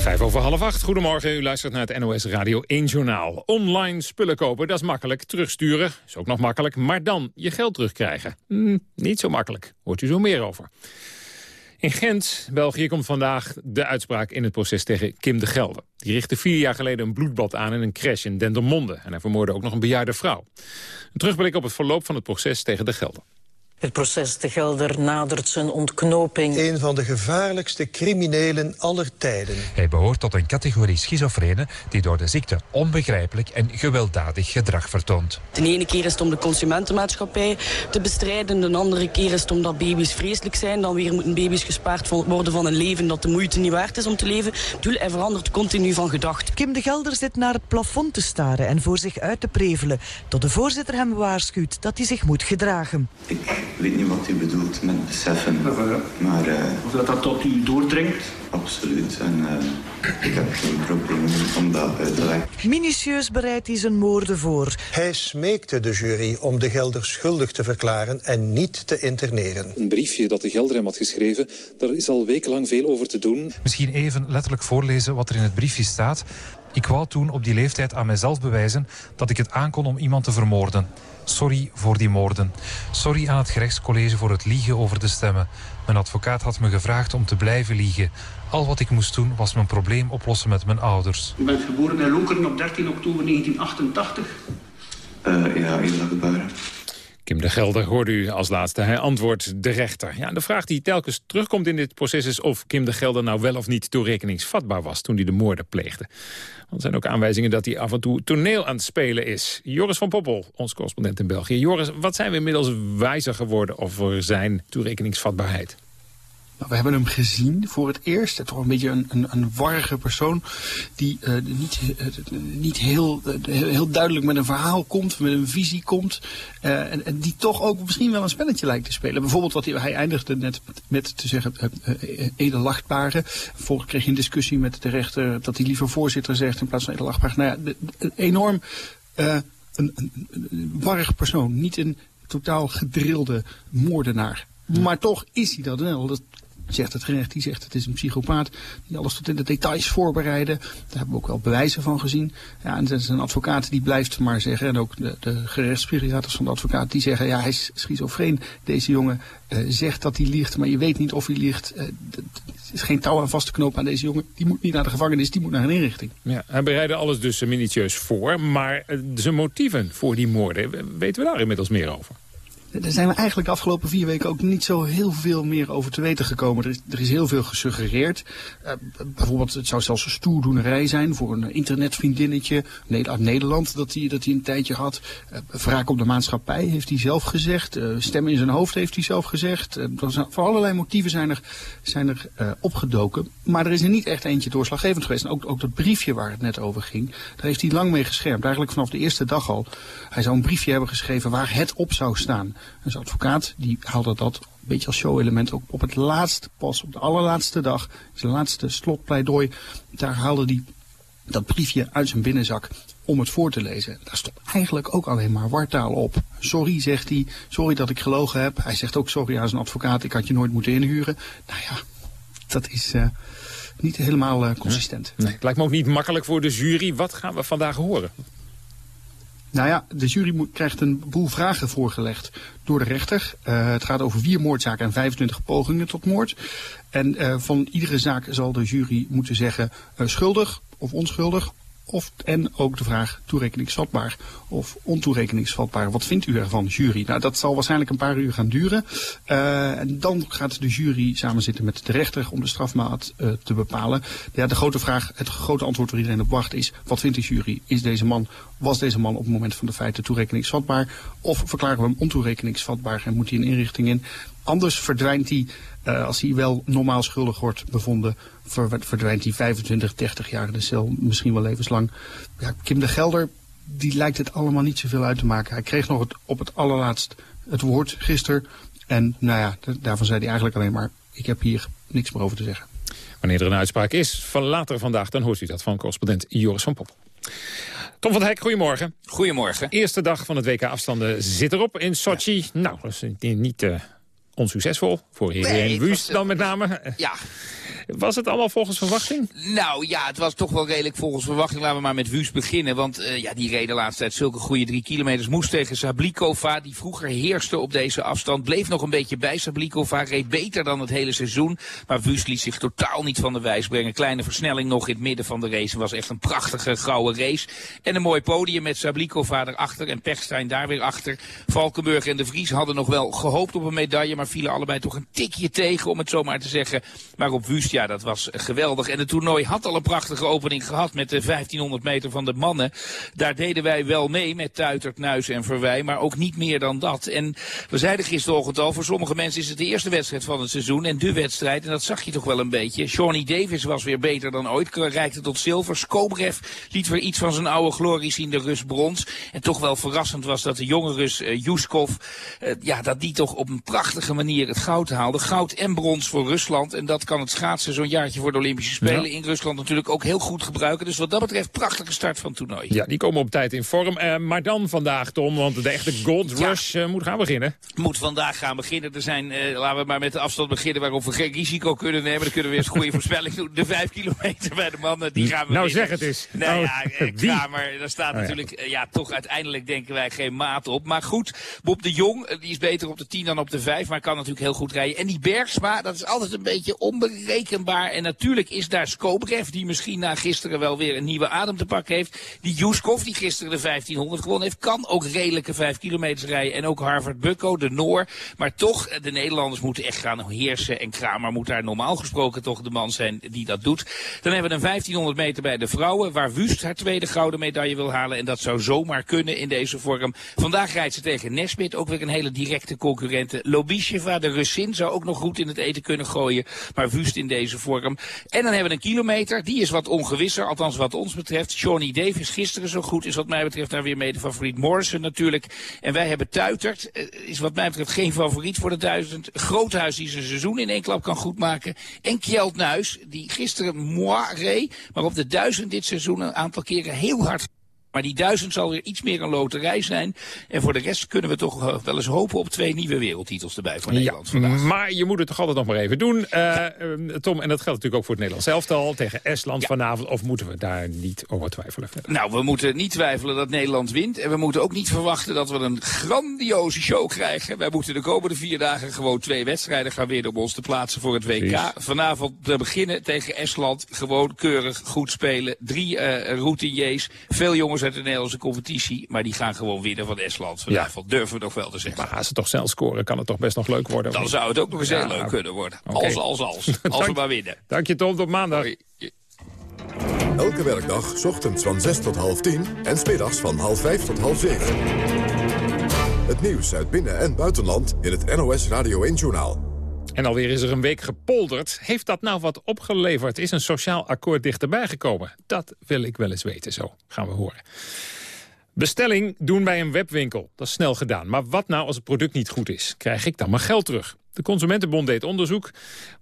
Vijf over half acht. Goedemorgen, u luistert naar het NOS Radio 1 Journaal. Online spullen kopen, dat is makkelijk. Terugsturen is ook nog makkelijk. Maar dan je geld terugkrijgen. Hm, niet zo makkelijk. Hoort u zo meer over. In Gent, België, komt vandaag de uitspraak in het proces tegen Kim de Gelder. Die richtte vier jaar geleden een bloedbad aan in een crash in Dendermonde. En hij vermoordde ook nog een bejaarde vrouw. Een terugblik op het verloop van het proces tegen de Gelder. Het proces te Gelder nadert zijn ontknoping. Een van de gevaarlijkste criminelen aller tijden. Hij behoort tot een categorie schizofrenen die door de ziekte onbegrijpelijk en gewelddadig gedrag vertoont. De ene keer is het om de consumentenmaatschappij te bestrijden. De andere keer is het omdat baby's vreselijk zijn. Dan weer moeten baby's gespaard worden van een leven dat de moeite niet waard is om te leven. Bedoel, hij verandert continu van gedacht. Kim de Gelder zit naar het plafond te staren en voor zich uit te prevelen. Tot de voorzitter hem waarschuwt dat hij zich moet gedragen. Ik weet niet wat u bedoelt met beseffen. Maar, uh, of dat dat tot u doordringt? Absoluut. En uh, ik heb geen probleem om dat uit te leggen. Minutieus bereidt hij zijn moorden voor. Hij smeekte de jury om de Gelder schuldig te verklaren en niet te interneren. Een briefje dat de Gelder hem had geschreven, daar is al wekenlang veel over te doen. Misschien even letterlijk voorlezen wat er in het briefje staat. Ik wou toen op die leeftijd aan mijzelf bewijzen dat ik het aankon om iemand te vermoorden. Sorry voor die moorden. Sorry aan het gerechtscollege voor het liegen over de stemmen. Mijn advocaat had me gevraagd om te blijven liegen. Al wat ik moest doen was mijn probleem oplossen met mijn ouders. U bent geboren in Lokeren op 13 oktober 1988? Uh, ja, in Kim de Gelder hoorde u als laatste. Hij antwoordt de rechter. Ja, de vraag die telkens terugkomt in dit proces is of Kim de Gelder nou wel of niet toerekeningsvatbaar was toen hij de moorden pleegde. Want er zijn ook aanwijzingen dat hij af en toe toneel aan het spelen is. Joris van Poppel, ons correspondent in België. Joris, wat zijn we inmiddels wijzer geworden over zijn toerekeningsvatbaarheid? Nou, we hebben hem gezien voor het eerst. Toch een beetje een, een, een warrige persoon die uh, niet, uh, niet heel, uh, heel duidelijk met een verhaal komt, met een visie komt. En, en, die toch ook misschien wel een spelletje lijkt te spelen. Bijvoorbeeld wat hij, hij eindigde net met, te zeggen edelachtbare. Volgens kreeg je een discussie met de rechter dat hij liever voorzitter zegt in plaats van edelachtbare. Nou ja, de, de, enorm een, een, een warrig persoon. Niet een totaal gedrilde moordenaar. Maar toch is hij dat wel. Dat zegt het gerecht, die zegt het is een psychopaat die alles tot in de details voorbereiden. Daar hebben we ook wel bewijzen van gezien. Ja, en er is een advocaat die blijft maar zeggen, en ook de, de van de advocaat, die zeggen, ja hij is schizofreen. Deze jongen uh, zegt dat hij liegt, maar je weet niet of hij liegt. Er is geen touw aan vast te knopen aan deze jongen. Die moet niet naar de gevangenis, die moet naar een inrichting. Ja, hij bereidde alles dus minutieus voor, maar zijn motieven voor die moorden, weten we daar inmiddels meer over? Daar zijn we eigenlijk de afgelopen vier weken ook niet zo heel veel meer over te weten gekomen. Er is, er is heel veel gesuggereerd. Uh, bijvoorbeeld, het zou zelfs een stoerdoenerij zijn voor een internetvriendinnetje uit Nederland dat hij dat een tijdje had. Uh, wraak op de maatschappij heeft hij zelf gezegd. Uh, stem in zijn hoofd heeft hij zelf gezegd. voor allerlei motieven zijn er, zijn er opgedoken. Maar er is er niet echt eentje doorslaggevend geweest. En ook, ook dat briefje waar het net over ging, daar heeft hij lang mee geschermd. Eigenlijk vanaf de eerste dag al. Hij zou een briefje hebben geschreven waar het op zou staan. En zijn advocaat die haalde dat een beetje als show-element ook op het laatste pas, op de allerlaatste dag, zijn laatste slotpleidooi, daar haalde hij dat briefje uit zijn binnenzak om het voor te lezen. Daar stond eigenlijk ook alleen maar wartaal op. Sorry, zegt hij. Sorry dat ik gelogen heb. Hij zegt ook sorry aan zijn advocaat. Ik had je nooit moeten inhuren. Nou ja, dat is uh, niet helemaal uh, consistent. Het lijkt me ook niet makkelijk voor de jury. Wat gaan we vandaag horen? Nou ja, de jury krijgt een boel vragen voorgelegd door de rechter. Uh, het gaat over vier moordzaken en 25 pogingen tot moord. En uh, van iedere zaak zal de jury moeten zeggen uh, schuldig of onschuldig Of, en ook de vraag toerekeningsvatbaar of ontoerekeningsvatbaar. Wat vindt u ervan, jury? Nou, dat zal waarschijnlijk een paar uur gaan duren. Uh, en dan gaat de jury samen zitten met de rechter om de strafmaat uh, te bepalen. Ja, de grote vraag, het grote antwoord waar iedereen op wacht is, wat vindt de jury? Is deze man, was deze man op het moment van de feiten toerekeningsvatbaar? Of verklaren we hem ontoerekeningsvatbaar en moet hij een inrichting in? Anders verdwijnt hij, uh, als hij wel normaal schuldig wordt bevonden, verdwijnt hij 25, 30 jaar in de cel, misschien wel levenslang. Ja, Kim de Gelder, die lijkt het allemaal niet zoveel uit te maken. Hij kreeg nog het, op het allerlaatst het woord gisteren. En nou ja, daarvan zei hij eigenlijk alleen maar, ik heb hier niks meer over te zeggen. Wanneer er een uitspraak is van later vandaag, dan hoort u dat van correspondent Joris van Poppel. Tom van Hek, goedemorgen. Goedemorgen. Eerste dag van het WK afstanden zit erop in Sochi. Ja. Nou, dat is niet uh, onsuccesvol. Voor Irene nee, Wust dan met name. Ja, was het allemaal volgens verwachting? Nou ja, het was toch wel redelijk volgens verwachting. Laten we maar met Wus beginnen. Want uh, ja, die reed de laatste tijd zulke goede drie kilometers. Moest tegen Sablikova, die vroeger heerste op deze afstand. Bleef nog een beetje bij Sablikova. Reed beter dan het hele seizoen. Maar Wus liet zich totaal niet van de wijs brengen. Kleine versnelling nog in het midden van de race. Het was echt een prachtige gouden race. En een mooi podium met Sablikova erachter. En Pechstein daar weer achter. Valkenburg en de Vries hadden nog wel gehoopt op een medaille. Maar vielen allebei toch een tikje tegen, om het zo maar te zeggen. Maar op Wust, ja, dat was geweldig. En het toernooi had al een prachtige opening gehad met de 1500 meter van de mannen. Daar deden wij wel mee met Tuitert, Nuis en Verwij, maar ook niet meer dan dat. En we zeiden gisterochtend al, voor sommige mensen is het de eerste wedstrijd van het seizoen en de wedstrijd. En dat zag je toch wel een beetje. Shawnee Davis was weer beter dan ooit, reikte tot zilver. Skobrev liet weer iets van zijn oude glorie zien, de Rus brons. En toch wel verrassend was dat de jonge Rus uh, ja, dat die toch op een prachtige manier het goud haalde. Goud en brons voor Rusland. En dat kan het schaatsen zo'n jaartje voor de Olympische Spelen ja. in Rusland natuurlijk ook heel goed gebruiken. Dus wat dat betreft prachtige start van het toernooi. Ja, die komen op tijd in vorm. Uh, maar dan vandaag, Tom, want de echte Gold Rush ja. uh, moet gaan beginnen. Moet vandaag gaan beginnen. Er zijn, uh, laten we maar met de afstand beginnen waarop we geen risico kunnen nemen. Dan kunnen we eens een goede voorspelling doen. De vijf kilometer bij de mannen, die gaan we Nou winnen. zeg het eens. Nou oh, ja, Kramer, daar staat oh, natuurlijk, ja. toch uiteindelijk denken wij geen maat op. Maar goed, Bob de Jong, die is beter op de 10 dan op de 5, maar kan natuurlijk heel goed rijden. En die Bergsma, dat is altijd een beetje onberekenbaar. En natuurlijk is daar Skobrev, die misschien na gisteren wel weer een nieuwe adem te pakken heeft. Die Juskov, die gisteren de 1500 gewonnen heeft, kan ook redelijke 5 kilometers rijden. En ook Harvard Bucko, de Noor. Maar toch, de Nederlanders moeten echt gaan heersen. En Kramer moet daar normaal gesproken toch de man zijn die dat doet. Dan hebben we een 1500 meter bij de vrouwen, waar Wust haar tweede gouden medaille wil halen. En dat zou zomaar kunnen in deze vorm. Vandaag rijdt ze tegen Nesbit, ook weer een hele directe concurrente. Lobisheva, de Russin, zou ook nog goed in het eten kunnen gooien. Maar Wust in deze vorm. En dan hebben we een kilometer. Die is wat ongewisser, althans wat ons betreft. Shawnee Davis gisteren zo goed is wat mij betreft daar weer mee de favoriet. Morrison natuurlijk. En wij hebben Tuitert. Is wat mij betreft geen favoriet voor de duizend. Groothuis die zijn seizoen in één klap kan goedmaken. En Kjeld Nuis, die gisteren moi reed. Maar op de duizend dit seizoen een aantal keren heel hard maar die duizend zal weer iets meer een loterij zijn. En voor de rest kunnen we toch wel eens hopen op twee nieuwe wereldtitels erbij voor Nederland ja, vandaag. Maar je moet het toch altijd nog maar even doen, uh, ja. Tom. En dat geldt natuurlijk ook voor het Nederlands elftal tegen Estland ja. vanavond. Of moeten we daar niet over twijfelen verder? Nou, we moeten niet twijfelen dat Nederland wint. En we moeten ook niet verwachten dat we een grandioze show krijgen. Wij moeten de komende vier dagen gewoon twee wedstrijden gaan winnen om ons te plaatsen voor het WK. Precies. Vanavond te beginnen tegen Estland. Gewoon keurig goed spelen. Drie uh, routiniers. Veel jongens uit de Nederlandse competitie. Maar die gaan gewoon winnen van Estland. Vanavond ja. durven we nog wel te zeggen. Maar als ze toch snel scoren, kan het toch best nog leuk worden? Dan zou het ook nog eens heel leuk kunnen worden. Okay. Als, als, als. Als we maar winnen. Dank je Tom, tot maandag. Hoi. Elke werkdag, ochtends van 6 tot half 10 en smiddags van half 5 tot half 7. Het nieuws uit binnen- en buitenland in het NOS Radio 1-journaal. En alweer is er een week gepolderd. Heeft dat nou wat opgeleverd? Is een sociaal akkoord dichterbij gekomen? Dat wil ik wel eens weten, zo gaan we horen. Bestelling doen bij een webwinkel. Dat is snel gedaan. Maar wat nou als het product niet goed is? Krijg ik dan mijn geld terug? De Consumentenbond deed onderzoek.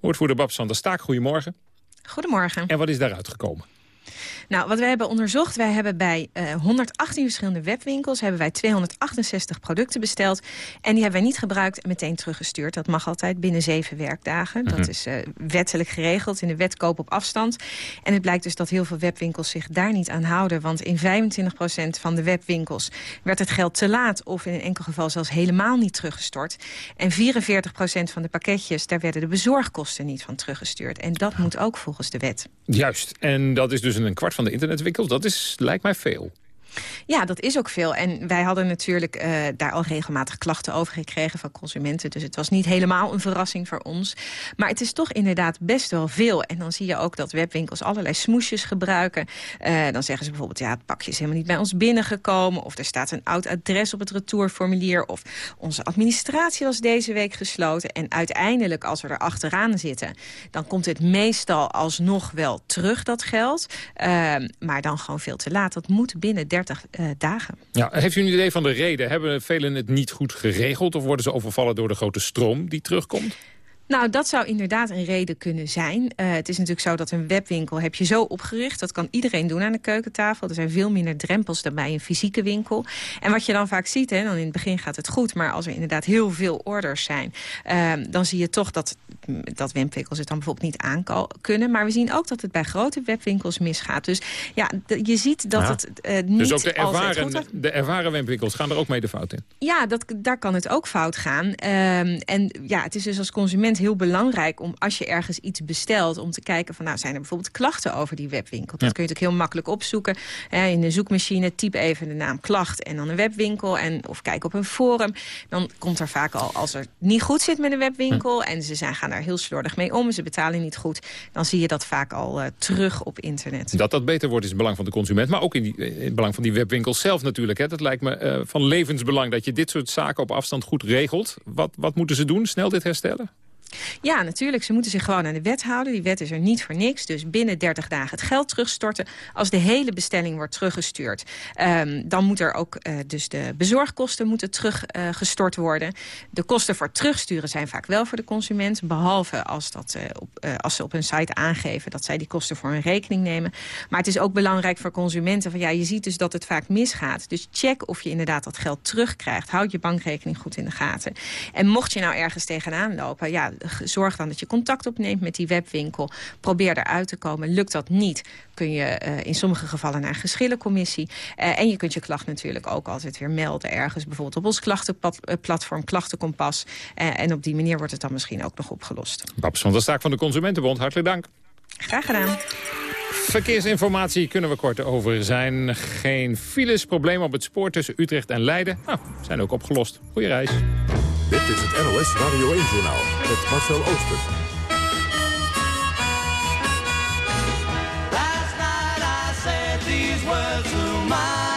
Woordvoerder Babs van der Staak, goedemorgen. Goedemorgen. En wat is daaruit gekomen? Nou, wat wij hebben onderzocht, wij hebben bij uh, 118 verschillende webwinkels... hebben wij 268 producten besteld. En die hebben wij niet gebruikt en meteen teruggestuurd. Dat mag altijd binnen zeven werkdagen. Mm -hmm. Dat is uh, wettelijk geregeld in de wet koop op afstand. En het blijkt dus dat heel veel webwinkels zich daar niet aan houden. Want in 25% van de webwinkels werd het geld te laat... of in een enkel geval zelfs helemaal niet teruggestort. En 44% van de pakketjes, daar werden de bezorgkosten niet van teruggestuurd. En dat moet ook volgens de wet. Juist, en dat is dus een kwart van de internetwinkels. Dat is, lijkt mij veel. Ja, dat is ook veel. En wij hadden natuurlijk uh, daar al regelmatig klachten over gekregen van consumenten. Dus het was niet helemaal een verrassing voor ons. Maar het is toch inderdaad best wel veel. En dan zie je ook dat webwinkels allerlei smoesjes gebruiken. Uh, dan zeggen ze bijvoorbeeld, ja, het pakje is helemaal niet bij ons binnengekomen. Of er staat een oud adres op het retourformulier. Of onze administratie was deze week gesloten. En uiteindelijk, als we er achteraan zitten... dan komt het meestal alsnog wel terug, dat geld. Uh, maar dan gewoon veel te laat. Dat moet binnen 30 uh, dagen. Heeft u een idee van de reden? Hebben velen het niet goed geregeld... of worden ze overvallen door de grote stroom die terugkomt? Nou, dat zou inderdaad een reden kunnen zijn. Uh, het is natuurlijk zo dat een webwinkel heb je zo opgericht. Dat kan iedereen doen aan de keukentafel. Er zijn veel minder drempels dan bij een fysieke winkel. En wat je dan vaak ziet, hè, dan in het begin gaat het goed... maar als er inderdaad heel veel orders zijn... Uh, dan zie je toch dat, dat webwinkels het dan bijvoorbeeld niet aan kunnen. Maar we zien ook dat het bij grote webwinkels misgaat. Dus ja, je ziet dat ja. het uh, niet Dus ook de ervaren, goed de ervaren webwinkels gaan er ook mee de fout in? Ja, dat, daar kan het ook fout gaan. Um, en ja, het is dus als consument heel belangrijk om als je ergens iets bestelt... om te kijken van nou zijn er bijvoorbeeld klachten over die webwinkel. Dat Ja. kun je natuurlijk heel makkelijk opzoeken. Hè, in de zoekmachine typ even de naam klacht en dan een webwinkel. En, of kijk op een forum. Dan komt er vaak al, als er niet goed zit met een webwinkel... en ze zijn, gaan daar heel slordig mee om, ze betalen niet goed... dan zie je dat vaak al eh, terug op internet. Dat dat beter wordt is het belang van de consument. Maar ook in, die, in het belang van die webwinkels zelf natuurlijk. Hè. Dat lijkt me eh, van levensbelang dat je dit soort zaken op afstand goed regelt. Wat, wat moeten ze doen? Snel dit herstellen? Ja, natuurlijk. Ze moeten zich gewoon aan de wet houden. Die wet is er niet voor niks. Dus binnen 30 dagen het geld terugstorten. Als de hele bestelling wordt teruggestuurd... Um, dan moet er ook uh, dus de bezorgkosten moeten teruggestort uh, worden. De kosten voor terugsturen zijn vaak wel voor de consument. Behalve als, dat, uh, op, als ze op hun site aangeven dat zij die kosten voor hun rekening nemen. Maar het is ook belangrijk voor consumenten. Van, ja, je ziet dus dat het vaak misgaat. Dus check of je inderdaad dat geld terugkrijgt. Houd je bankrekening goed in de gaten. En mocht je nou ergens tegenaan lopen... ja, zorg dan dat je contact opneemt met die webwinkel. Probeer eruit te komen. Lukt dat niet, kun je uh, in sommige gevallen naar een geschillencommissie. Uh, en je kunt je klacht natuurlijk ook altijd weer melden ergens. Bijvoorbeeld op ons klachtenplatform Klachtenkompas. Uh, en op die manier wordt het dan misschien ook nog opgelost. Babs van der Staak van de Consumentenbond, hartelijk dank. Graag gedaan. Verkeersinformatie kunnen we kort over zijn. Geen files, problemen op het spoor tussen Utrecht en Leiden. Nou, zijn ook opgelost. Goeie reis. Dit is het NOS Radio 1-journaal met Marcel Ooster. Last night I said these words to my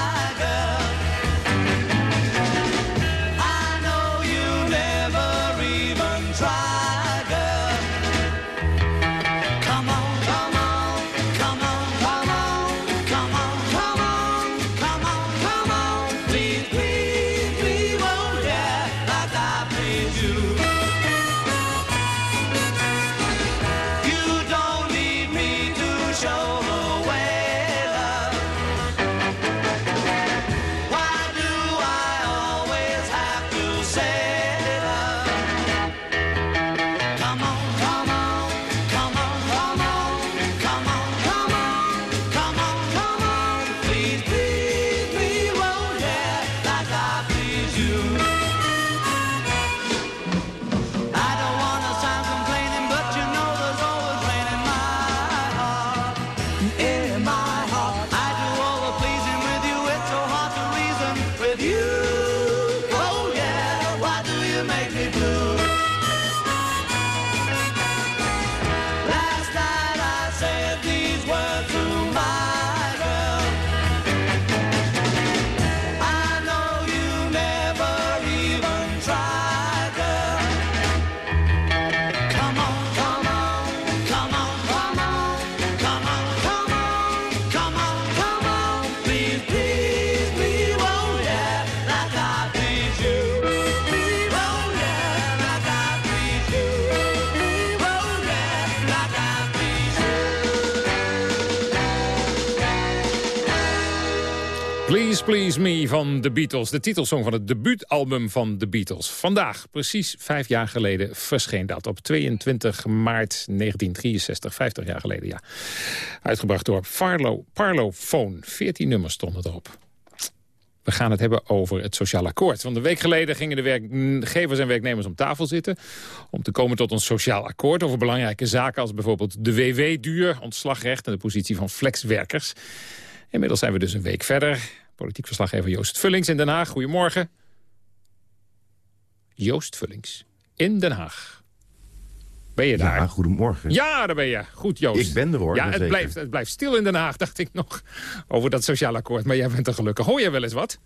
Please Me van The Beatles. De titelsong van het debuutalbum van The Beatles. Vandaag, precies vijf jaar geleden, verscheen dat. Op 22 maart 1963, 50 jaar geleden, ja. Uitgebracht door Parlo, Parlophone. 14 nummers stonden erop. We gaan het hebben over het sociaal akkoord. Want een week geleden gingen de werkgevers en werknemers om tafel zitten... om te komen tot een sociaal akkoord over belangrijke zaken... als bijvoorbeeld de WW-duur, ontslagrecht en de positie van flexwerkers. Inmiddels zijn we dus een week verder. Politiek verslaggever Joost Vullings in Den Haag. Goedemorgen. Joost Vullings in Den Haag. Ben je daar? Ja, goedemorgen. Ja, daar ben je. Goed, Joost. Ik ben er hoor. Ja, het zeker. blijft, het blijft stil in Den Haag, dacht ik nog. Over dat sociaal akkoord. Maar jij bent er gelukkig. Hoor je wel eens wat?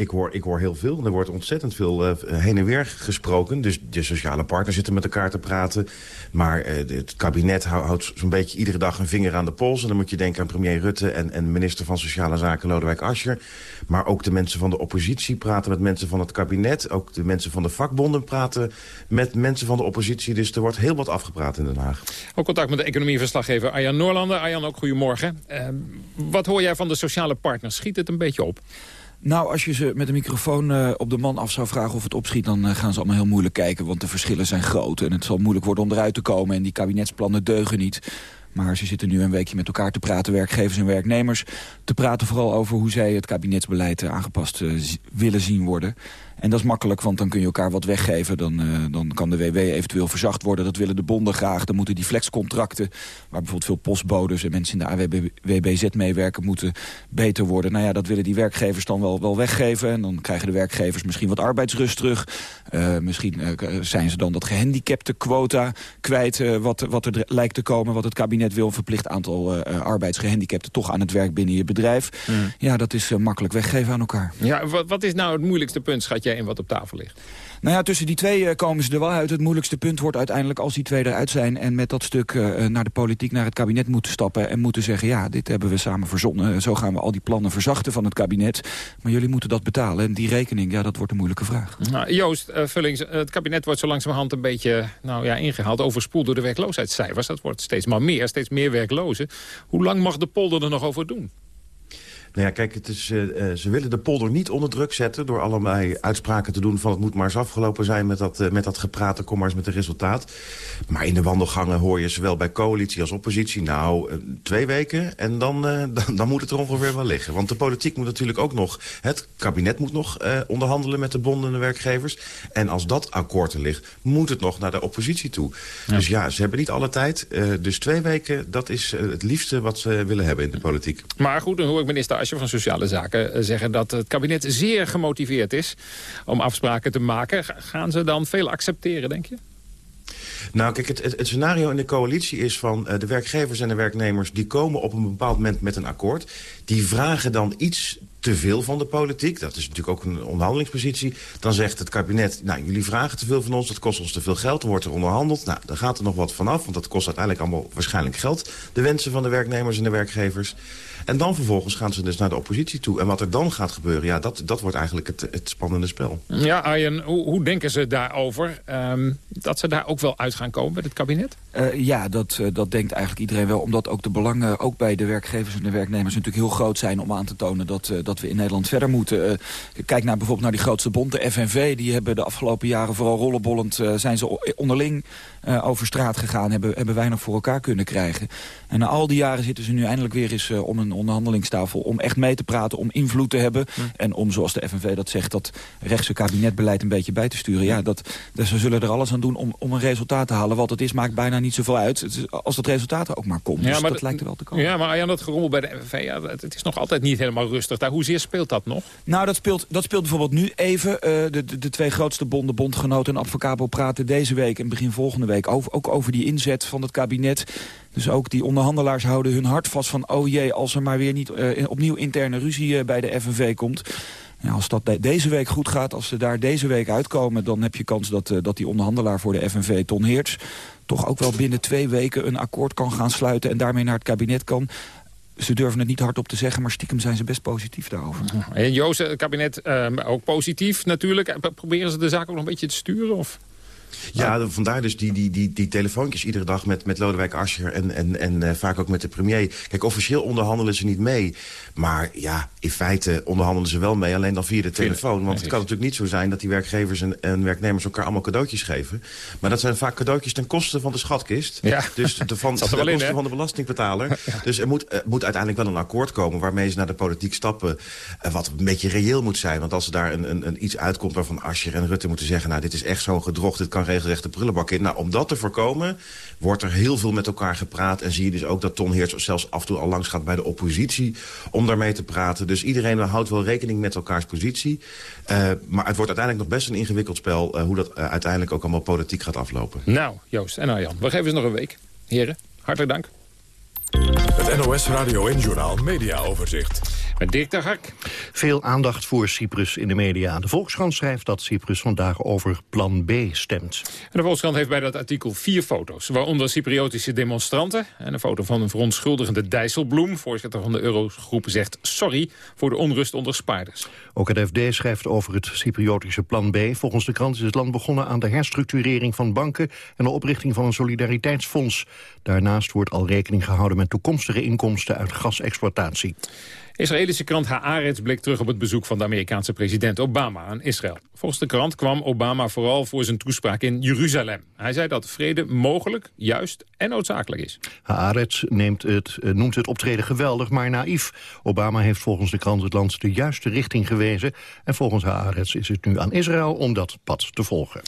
Ik hoor, ik hoor heel veel. Er wordt ontzettend veel eh, heen en weer gesproken. Dus de sociale partners zitten met elkaar te praten. Maar eh, het kabinet hou- houdt zo'n beetje iedere dag een vinger aan de pols. En dan moet je denken aan premier Rutte en, en minister van Sociale Zaken Lodewijk Asscher. Maar ook de mensen van de oppositie praten met mensen van het kabinet. Ook de mensen van de vakbonden praten met mensen van de oppositie. Dus er wordt heel wat afgepraat in Den Haag. Ook contact met de economieverslaggever Arjan Noorlander. Arjan, ook goedemorgen. Eh, wat hoor jij van de sociale partners? Schiet het een beetje op? Nou, als je ze met een microfoon eh, op de man af zou vragen of het opschiet... dan eh, gaan ze allemaal heel moeilijk kijken, want de verschillen zijn groot. En het zal moeilijk worden om eruit te komen. En die kabinetsplannen deugen niet. Maar ze zitten nu een weekje met elkaar te praten, werkgevers en werknemers. Te praten vooral over hoe zij het kabinetsbeleid eh, aangepast willen zien worden. En dat is makkelijk, want dan kun je elkaar wat weggeven. Dan, eh, dan kan de WW eventueel verzacht worden. Dat willen de bonden graag. Dan moeten die flexcontracten, waar bijvoorbeeld veel postbodes... en mensen in de AWBZ meewerken, moeten beter worden. Nou ja, dat willen die werkgevers dan wel, wel weggeven. En dan krijgen de werkgevers misschien wat arbeidsrust terug. Eh, misschien eh, zijn ze dan dat gehandicapte quota kwijt... wat, wat er lijkt te komen, wat het kabinet wil. Een verplicht aantal eh, eh, arbeidsgehandicapten toch aan het werk binnen je bedrijf. Ja, dat is makkelijk weggeven aan elkaar. Ja, wat, wat is nou het moeilijkste punt, schat jij, in wat op tafel ligt? Nou ja, tussen die twee eh, komen ze er wel uit. Het moeilijkste punt wordt uiteindelijk als die twee eruit zijn... en met dat stuk eh, naar de politiek, naar het kabinet moeten stappen... en moeten zeggen, ja, dit hebben we samen verzonnen. Zo gaan we al die plannen verzachten van het kabinet. Maar jullie moeten dat betalen. En die rekening, ja, dat wordt een moeilijke vraag. Nou, Joost eh, Vullings, het kabinet wordt zo langzamerhand een beetje nou, ja, ingehaald... overspoeld door de werkloosheidscijfers. Dat wordt steeds maar meer, steeds meer werklozen. Hoe lang mag de polder er nog over doen? Nou ja, kijk, het is, eh, eh, ze willen de polder niet onder druk zetten... door allerlei uitspraken te doen van het moet maar eens afgelopen zijn... met dat, eh, met dat gepraten, kom maar eens met een resultaat. Maar in de wandelgangen hoor je zowel bij coalitie als oppositie... nou, twee weken en dan, dan, dan moet het er ongeveer wel liggen. Want de politiek moet natuurlijk ook nog... het kabinet moet nog onderhandelen met de bonden en de werkgevers. En als dat akkoord er ligt, moet het nog naar de oppositie toe. Dus ja, ze hebben niet alle tijd. Dus twee weken, dat is het liefste wat ze willen hebben in de politiek. Maar goed, dan hoor ik minister Asje van Sociale Zaken eh, zeggen... dat het kabinet zeer gemotiveerd is om afspraken te maken. Ga- Gaan ze dan veel accepteren, denk je? Nou, kijk, het, het, het scenario in de coalitie is van eh, de werkgevers en de werknemers... die komen op een bepaald moment met een akkoord. Die vragen dan iets te veel van de politiek. Dat is natuurlijk ook een onderhandelingspositie. Dan zegt het kabinet, nou, jullie vragen te veel van ons. Dat kost ons te veel geld. Dan wordt er onderhandeld. Nou, dan gaat er nog wat vanaf. Want dat kost uiteindelijk allemaal waarschijnlijk geld. De wensen van de werknemers en de werkgevers. En dan vervolgens gaan ze dus naar de oppositie toe. En wat er dan gaat gebeuren, ja, dat, dat wordt eigenlijk het, het spannende spel. Ja, Arjen, hoe, hoe denken ze daarover? Ehm, dat ze daar ook wel uit gaan komen met het kabinet? Eh, ja, dat, eh, dat denkt eigenlijk iedereen wel. Omdat ook de belangen, ook bij de werkgevers en de werknemers... natuurlijk heel groot zijn om aan te tonen dat, eh, dat we in Nederland verder moeten. Kijk naar bijvoorbeeld naar die grootste bond, de FNV. Die hebben de afgelopen jaren vooral rollenbollend... eh, zijn ze onderling eh, over straat gegaan. Hebben, hebben weinig voor elkaar kunnen krijgen. En na al die jaren zitten ze nu eindelijk weer eens eh, om een onderhandelingstafel... om echt mee te praten, om invloed te hebben. En om, zoals de FNV dat zegt, dat rechtse kabinetbeleid een beetje bij te sturen. Ja, dat, dus ze zullen er alles aan doen om, om een resultaat te halen. Wat het is, maakt bijna niet zoveel uit. Is- als het resultaat er ook maar komt. dus dat d- lijkt er wel te komen. Ja, maar Arjan, dat gerommel bij de FNV, ja, het, het is nog altijd niet helemaal rustig daar. Hoezeer speelt dat nog? Nou, dat speelt, dat speelt bijvoorbeeld nu even. Eh, de, de, de twee grootste bonden, Bondgenoten en Advocabo... praten deze week en begin volgende ook over die inzet van het kabinet. Dus ook die onderhandelaars houden hun hart vast van... oh jee, als er maar weer niet eh, opnieuw interne ruzie eh, bij de FNV komt... Ja, als dat de- deze week goed gaat, als ze daar deze week uitkomen... dan heb je kans dat, eh, dat die onderhandelaar voor de FNV, Ton Heerts... toch ook wel binnen twee weken een akkoord kan gaan sluiten... en daarmee naar het kabinet kan. Ze durven het niet hardop te zeggen, maar stiekem zijn ze best positief daarover. En Joost, het kabinet ehm, ook positief natuurlijk. Proberen ze de zaak ook nog een beetje te sturen? Of? Ja, vandaar dus die, die, die, die telefoontjes iedere dag met, met Lodewijk Asscher en, en, en eh, vaak ook met de premier. Kijk, officieel onderhandelen ze niet mee. Maar ja, in feite onderhandelen ze wel mee, alleen dan via de telefoon. Want het kan natuurlijk niet zo zijn dat die werkgevers en, en werknemers elkaar allemaal cadeautjes geven. Maar dat zijn vaak cadeautjes ten koste van de schatkist. Ja. Dus de, van, ten in, koste van de belastingbetaler. Dus er moet, er moet uiteindelijk wel een akkoord komen waarmee ze naar de politiek stappen. eh, wat een beetje reëel moet zijn. Want als er daar een, een, een iets uitkomt waarvan Asscher en Rutte moeten zeggen... nou, dit is echt zo'n gedrocht, dit kan regelrecht de prullenbak in. Nou, om dat te voorkomen wordt er heel veel met elkaar gepraat. En zie je dus ook dat Ton Heerts zelfs af en toe al langs gaat bij de oppositie... om daarmee te praten. Dus iedereen houdt wel rekening met elkaars positie. Eh, maar het wordt uiteindelijk nog best een ingewikkeld spel... eh, hoe dat eh, uiteindelijk ook allemaal politiek gaat aflopen. Nou, Joost en Arjan, we geven ze nog een week. Heren, hartelijk dank. Het NOS Radio en Journaal Media Overzicht. Met Dirk de Hark. Veel aandacht voor Cyprus in de media. De Volkskrant schrijft dat Cyprus vandaag over plan B stemt. En de Volkskrant heeft bij dat artikel vier foto's. Waaronder Cypriotische demonstranten. En een foto van een verontschuldigende Dijsselbloem. Voorzitter van de Eurogroep zegt sorry voor de onrust onder spaarders. Ook het FD schrijft over het Cypriotische plan B. Volgens de krant is het land begonnen aan de herstructurering van banken... en de oprichting van een solidariteitsfonds. Daarnaast wordt al rekening gehouden met toekomstige inkomsten uit gasexploitatie. Israëlische krant Haaretz blikt terug op het bezoek van de Amerikaanse president Obama aan Israël. Volgens de krant kwam Obama vooral voor zijn toespraak in Jeruzalem. Hij zei dat vrede mogelijk, juist en noodzakelijk is. Haaretz neemt het, eh, noemt het optreden geweldig, maar naïef. Obama heeft volgens de krant het land de juiste richting gewezen... en volgens Haaretz is het nu aan Israël om dat pad te volgen.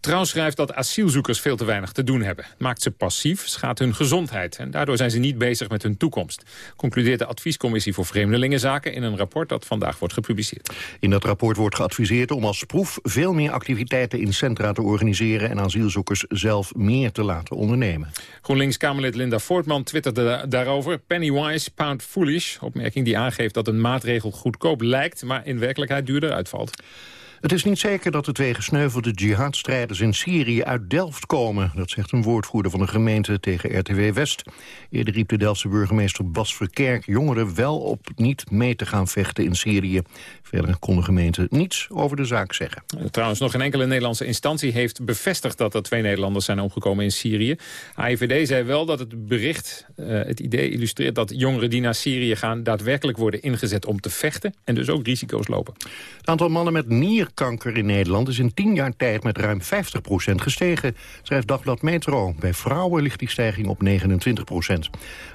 Trouw schrijft dat asielzoekers veel te weinig te doen hebben. Het maakt ze passief, schaadt hun gezondheid. En daardoor zijn ze niet bezig met hun toekomst. Concludeert de Adviescommissie voor Vreemdelingenzaken... in een rapport dat vandaag wordt gepubliceerd. In dat rapport wordt geadviseerd om als proef veel meer activiteiten in centra te organiseren... en asielzoekers zelf meer te laten ondernemen. GroenLinks-Kamerlid Linda Voortman twitterde da- daarover... Pennywise, pound foolish. Opmerking die aangeeft dat een maatregel goedkoop lijkt... maar in werkelijkheid duurder uitvalt. Het is niet zeker dat de twee gesneuvelde jihadstrijders in Syrië uit Delft komen. Dat zegt een woordvoerder van de gemeente tegen RTW West. Eerder riep de Delftse burgemeester Bas Verkerk jongeren wel op niet mee te gaan vechten in Syrië. Verder kon de gemeente niets over de zaak zeggen. Trouwens, nog geen enkele Nederlandse instantie heeft bevestigd dat er twee Nederlanders zijn omgekomen in Syrië. AIVD zei wel dat het bericht, eh, het idee illustreert dat jongeren die naar Syrië gaan daadwerkelijk worden ingezet om te vechten en dus ook risico's lopen. Het aantal mannen met nierkanker in Nederland is in tien jaar tijd met ruim 50% gestegen, schrijft Dagblad Metro. Bij vrouwen ligt die stijging op 29%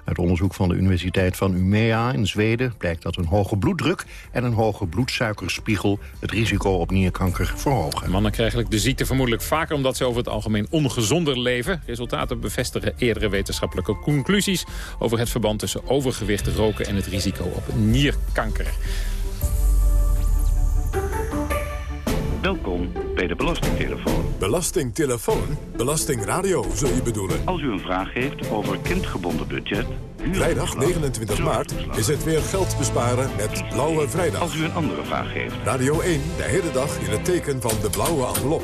Uit onderzoek van de Universiteit van Umea in Zweden blijkt dat een hoge bloeddruk en een hoge bloedsuikerspiegel het risico op nierkanker verhogen. Mannen krijgen de ziekte vermoedelijk vaker omdat ze over het algemeen ongezonder leven. Resultaten bevestigen eerdere wetenschappelijke conclusies over het verband tussen overgewicht, roken en het risico op nierkanker. Bij de Belastingtelefoon. Belastingtelefoon? Belastingradio, zul je bedoelen? Als u een vraag heeft over kindgebonden budget... Vrijdag 29 maart is het weer geld besparen met Blauwe Vrijdag. Als u een andere vraag heeft. Radio 1, de hele dag in het teken van de blauwe envelop.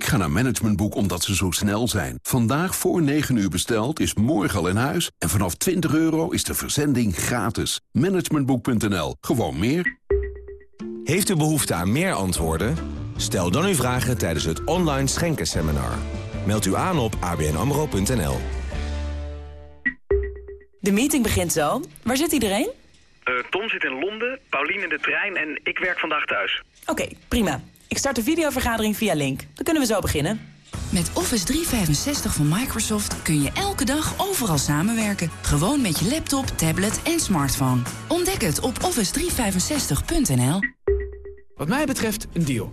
Ik ga naar Managementboek omdat ze zo snel zijn. Vandaag voor 9 uur besteld is morgen al in huis. En vanaf 20 euro is de verzending gratis. Managementboek.nl. Gewoon meer. Heeft u behoefte aan meer antwoorden? Stel dan uw vragen tijdens het online schenkenseminar. Meld u aan op abnamro.nl. De meeting begint zo. Waar zit iedereen? Eh, Tom zit in Londen, Paulien in de trein en ik werk vandaag thuis. Oké, prima. Ik start de videovergadering via Link. Dan kunnen we zo beginnen. Met Office 365 van Microsoft kun je elke dag overal samenwerken. Gewoon met je laptop, tablet en smartphone. Ontdek het op office365.nl. Wat mij betreft een deal.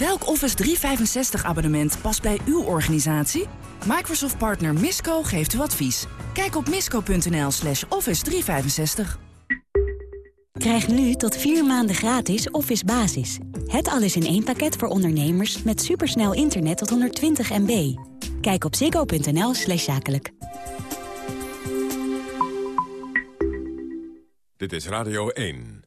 Welk Office 365 abonnement past bij uw organisatie? Microsoft partner Misco geeft u advies. Kijk op misco.nl slash office 365. Krijg nu tot vier maanden gratis Office Basis. Het alles in één pakket voor ondernemers met supersnel internet tot 120 MB. Kijk op ziggo.nl slash zakelijk. Dit is Radio 1.